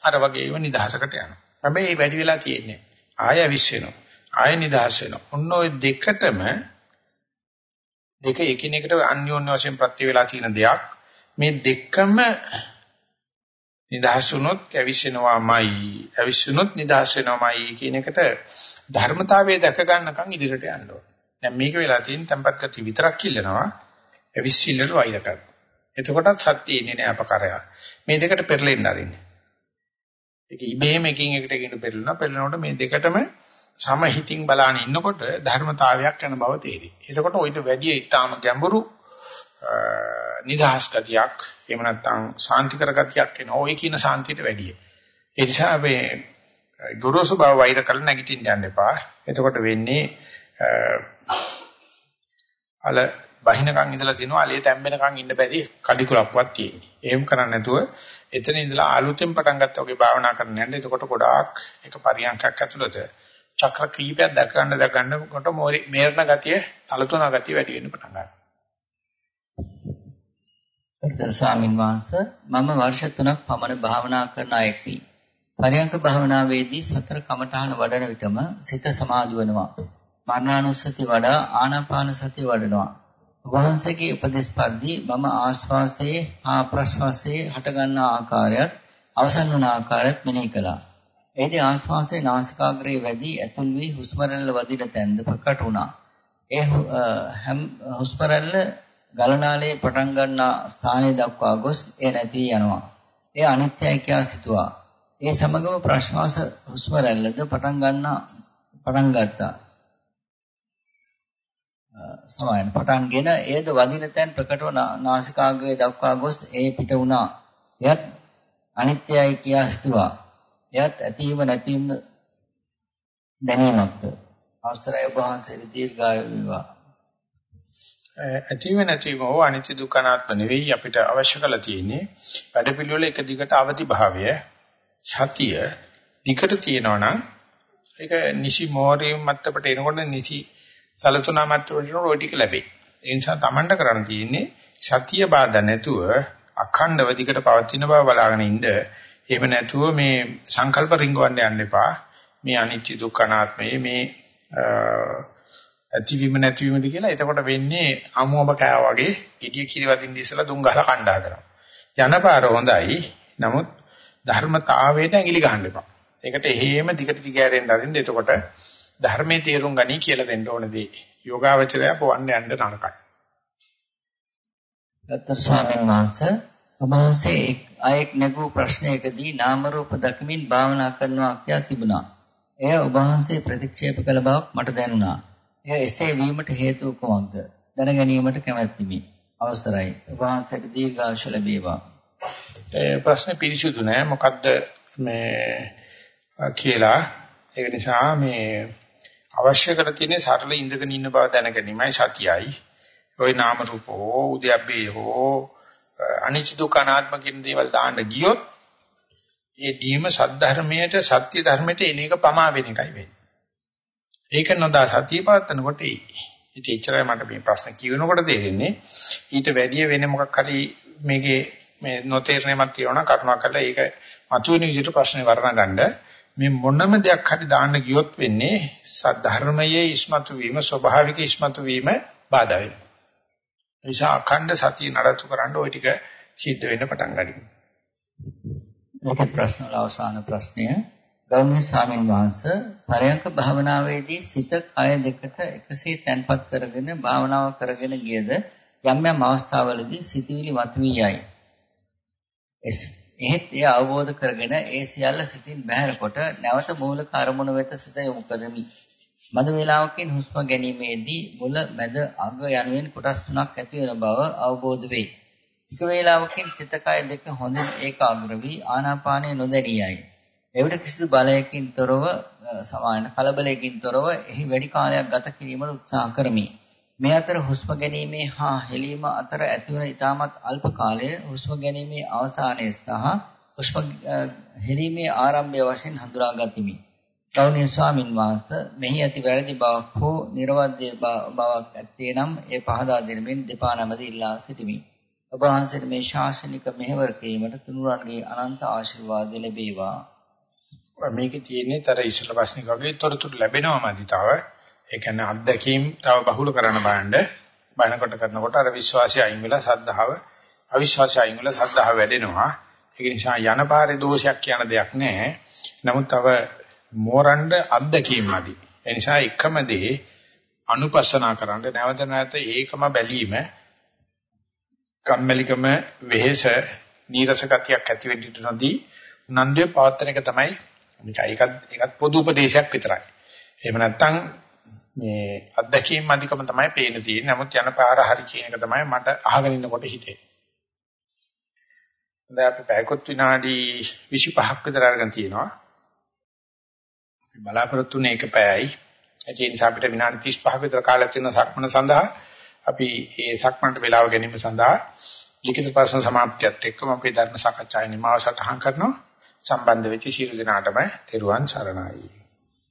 අර වගේම නිදහසකට යනවා. හැබැයි මේ වැඩි වෙලා තියෙන්නේ ආය විශ්ව වෙනවා. ආය නිදහස් වෙනවා. ඔන්න ඔය දෙකටම දෙක එකිනෙකට අන්‍යෝන්‍ය වශයෙන් ප්‍රත්‍ය වේලා තියෙන දෙයක්. මේ දෙකම නිදහස් වුණොත් කැවිසෙනවාමයි. අවිස්සුනොත් නිදහස් වෙනවාමයි කියන එකට ධර්මතාවයේ දැක ගන්නකම් ඉදිරියට යන්න ඕනේ. දැන් මේක වෙලා තියෙන tempat ගති විතරක් ඉල්ලනවා. අවිස්සිල්ලට වෛර කරනවා. එතකොටත් සත්‍ය ඉන්නේ නෑ අපකරය. මේ දෙකට පෙරලෙන්න ආරින්නේ. ඒක ඉබේම එකින් එකට ගෙන පෙරලනවා. පෙරලනකොට මේ දෙකටම සමහිතින් බලාන ඉන්නකොට ධර්මතාවයක් යන බව තේරෙයි. එතකොට ඔයිට වැඩි ඊටාම ගැඹුරු නිදහස් ගතියක් එහෙම නැත්නම් සාන්තිකර ගතියක් එනවා. ඔය කියන සාන්තියට වැඩිය. ඒ නිසා මේ ගුරුසු බව වෛර කරලා නැගිටින්න යන්න එපා. එතකොට වෙන්නේ අල බහිනකන් ඉඳලා තිනවා අලිය තැම්බෙනකන් ඉන්න බැරි කඩිකුලක්වත් තියෙන්නේ. එහෙම කරන්නේ නැතුව එතන ඉඳලා ආලුතෙන් පටන් ගත්තා වගේ භාවනා කරන්න යන්න. එතකොට ගොඩාක් එක පරියන්කක් ඇතුළත චක්‍ර කීපයක් දැක ගන්න දැක ගන්නකොට මේරණ ගතිය, තලතුණ ගතිය වැඩි වෙන්න පටන් ගන්නවා. ගරුතර ස්වාමින් වහන්සේ මම වර්ෂ 3ක් පමණ භාවනා කරන අයෙක් වී පරියංක භාවනාවේදී සතර කමඨාන වඩන විටම සිත සමාධි වෙනවා. මරණානුස්සති වඩා ආනාපාන සතිය වඩනවා. වහන්සේගේ උපදේශ පරිදි මම ආශ්වාසයේ හා ප්‍රශ්වාසයේ හටගන්නා ආකාරයත් අවසන් වන ආකාරයත් මෙනෙහි කළා. එහිදී ආශ්වාසයේ නාසිකාග්‍රයේ වැඩි ඇතුල් වී හුස්ම රැල්ල වදින තැන්ද ප්‍රකට වුණා. ඒ හැම හුස්ම රැල්ල ගලනාලයේ පටන් ගන්නා ස්ථානය දක්වා ගොස් එය නැති යනවා. ඒ අනිත්‍යයි කියා සිතුවා. ඒ සමගම ප්‍රශ්වාස හුස්ම රැල්ලද පටන් ගන්නා පටන් ගත්තා. සමායන පටන්ගෙන එයද වදින තැන් ප්‍රකටව නාසිකාග්‍රයේ දක්වා ගොස් ඒ පිට වුණා. එයත් අනිත්‍යයි කියා සිතුවා. එයත් ඇතිව නැතිවම දැනීමක්ද. අවසරයි ඔබ වහන්සේට දීර්ඝායු වේවා. ඇතිව නැතිව හෝ අනිත්‍ය දුක්ඛනාත්ම නෙවෙයි අපිට අවශ්‍ය කරලා තියෙන්නේ වැඩපිළිවෙල එක දිගට අවදි භාවය සතිය දිගට තියෙනවා නම් ඒක නිසි මෝරියම් මත්තපට එනකොට නිසි සලතුනා මත්තපට එනකොට ওই ටික ලැබෙයි. ඒ නිසා Tamanට කරන්න තියෙන්නේ සතිය බාධා නැතුව අඛණ්ඩව දිගට පවතින බව බලාගෙන ඉන්න. එහෙම නැතුව මේ සංකල්ප රිංගවන්න යන්න එපා. මේ අනිත්‍ය දුක්ඛනාත්මයේ මේ ඇතිවීම නැතිවීමද කියලා එතකොට වෙන්නේ අමුඹ කෑවා වගේ gediya කිරි වදින්න ඉස්සලා දුම් ගහලා කණ්ඩා හදනවා. යන පාර හොඳයි. නමුත් ධර්මතාවයට ඇඟිලි ගහන්න එපා. ඒකට එහෙම දිගට දිගෑරෙන්න අරින්න එතකොට ධර්මයේ තේරුම් ගනි කියලා දෙන්න ඕනදී. යෝගාවචරය පොවන්න යන්න නරකයි. දත්තර ස්වාමීන් වහන්සේ ඔබවහන්සේ අයෙක් නැගූ ප්‍රශ්නයකදී නාම රූප දකිමින් භාවනා කරනවා කියා තිබුණා. එය ඔබවහන්සේ ප්‍රතික්ෂේප කළ බවක් මට දැනුණා. එය එසේ වීමට හේතුව කුමක්ද? දැන ගැනීමට කැමැත්තිමි. අවසරයි. වහන්සේට දීර්ඝායුෂ ලැබේවා. ඒ ප්‍රශ්නේ පිළිසුදු නෑ. මොකද්ද මේ කියලා ඒක නිසා මේ අවශ්‍ය කර තියෙන සරල ඉඳගෙන ඉන්න බව දැන ගැනීමයි සතියයි. ওই නාම රූපෝ උද්‍යප්පේ හෝ අනිච්ච දුක්ඛනාත්ම කියන දේවල් දාන්න ගියොත් ඒ දීම සද්ධර්මයට සත්‍ය ධර්මයට එන එක පමා වෙන එකයි වෙන්නේ. ඒක නොදා සතිය පවත්නකොට එයි. ඉතින් එච්චරයි මට මේ ප්‍රශ්න කියනකොට තේරෙන්නේ ඊට වැඩිය වෙන මොකක් හරි මේකේ මේ නොතේරෙනමක් තියෙනවා කරුණා කරලා ඒක මතුවෙන විදිහට ප්‍රශ්නේ වර්ණ ගන්න මේ මොනම දෙයක් හරි දාන්න ගියොත් වෙන්නේ සද්ධර්මයේ ඉස්මතු වීම ස්වභාවික ඉස්මතු වීම බාධා වෙනවා. ඒ නිසා අඛණ්ඩ සතිය නඩත්තු කරන්න ওই ටික සිද්ධ වෙන්න පටන් ගන්නවා. මේක ප්‍රශ්න වල අවසාන ප්‍රශ්නය ගෞරවනීය ස්වාමීන් වහන්සේ පරයන්ක භාවනාවේදී සිත කය දෙකට එකසේ තැන්පත් කරගෙන භාවනාව කරගෙන ගියද යම් යම් අවස්ථාවලදී සිතවිලි මතුවී යයි. එහෙත් එය අවබෝධ කරගෙන ඒ සියල්ල සිතින් බැහැරකොට නැවත මූල කර්මණු වෙත සිත යොමු කරමි. මද වේලාවකින් හුස්ම ගැනීමේදී මුල මැද අග යනුවෙන් කොටස් තුනක් ඇති වෙන බව අවබෝධ වේ. ටික වේලාවකින් සිත කය දෙක හොඳින් ඒකාග්‍ර වී ආනාපානය නොදැනී යයි. එවිට කිසිදු බලයකින් තොරව සමාන කලබලයකින් තොරව එහි වැඩි කාලයක් ගත කිරීමට උත්සාහ කරමි. මේ අතර හුස්ම ගැනීමේ හා හෙලීම අතර ඇතිවන ඊටමත් අල්ප කාලයේ හුස්ම ගැනීමේ අවසානයේ සහ හුස්ම හෙලීමේ ආරම්භය වශයෙන් හඳුනා ගතිමි. ගෞණීය ස්වාමින් වහන්සේ මෙහි ඇති වැරදි බවක් හෝ නිර්වද්‍ය බවක් ඇත්තේ නම් ඒ පහදා දෙනමින් දෙපා නමද ඉල්ලා සිටිමි. ඔබ වහන්සේට මේ ශාසනික මෙහෙවර කිරීමට තුනුරන්ගේ අනන්ත ආශිර්වාද ලැබේවා. මේකේ තියෙන්නේ තර ඉස්සල ප්‍රශ්නික වගේ තොරතුරු ලැබෙනවමදි තව. ඒ කියන්නේ අත්දැකීම් තව බහුල කරන්න බලන්න. බයනකොට කරනකොට අර විශ්වාසය අයින් වෙලා සද්ධාව අවිශ්වාසය අයින් වෙලා සද්ධාව වැඩෙනවා. ඒක නිසා යන පාරේ දෝෂයක් කියන දෙයක් නැහැ. නමුත් තව මෝරණ්ඩ අත්දැකීම් නැති. ඒ නිසා එකම දේ අනුපස්සනා කරන්න නැවත නැවත ඒකම බැලීම කම්මැලිකම වෙහෙස නීරස ගතියක් ඇති වෙන්න ඉඩ නොදී උනන්දුවේ පවත්තන එක තමයි මේක ඒකත් ඒකත් පොදු උපදේශයක් විතරයි. එහෙම නැත්නම් මේ අත්දැකීම් අධිකම තමයි පේන තියෙන්නේ. නමුත් යන පාර හරි කියන එක තමයි මට අහගෙන ඉන්නකොට හිතේ. දැන් අපි පැයකොත් විනාඩි 25ක් විතර අරගෙන තියෙනවා. බලාපොරොත්තු වෙන එක පැයයි. ඒ නිසා අපිට විනාඩි 35ක විතර කාලයක් තියෙන සක්මන සඳහා අපි ඒ සක්මනට වේලාව ගැනීම සඳහා ලිඛිත ප්‍රශ්න සමාප්තියත් එක්කම අපේ ධර්ම සාකච්ඡාවේ නිමාව සටහන් කරනවා. සම්බන්ධ වෙච්ච සියලු දෙනාටම තෙරුවන් සරණයි.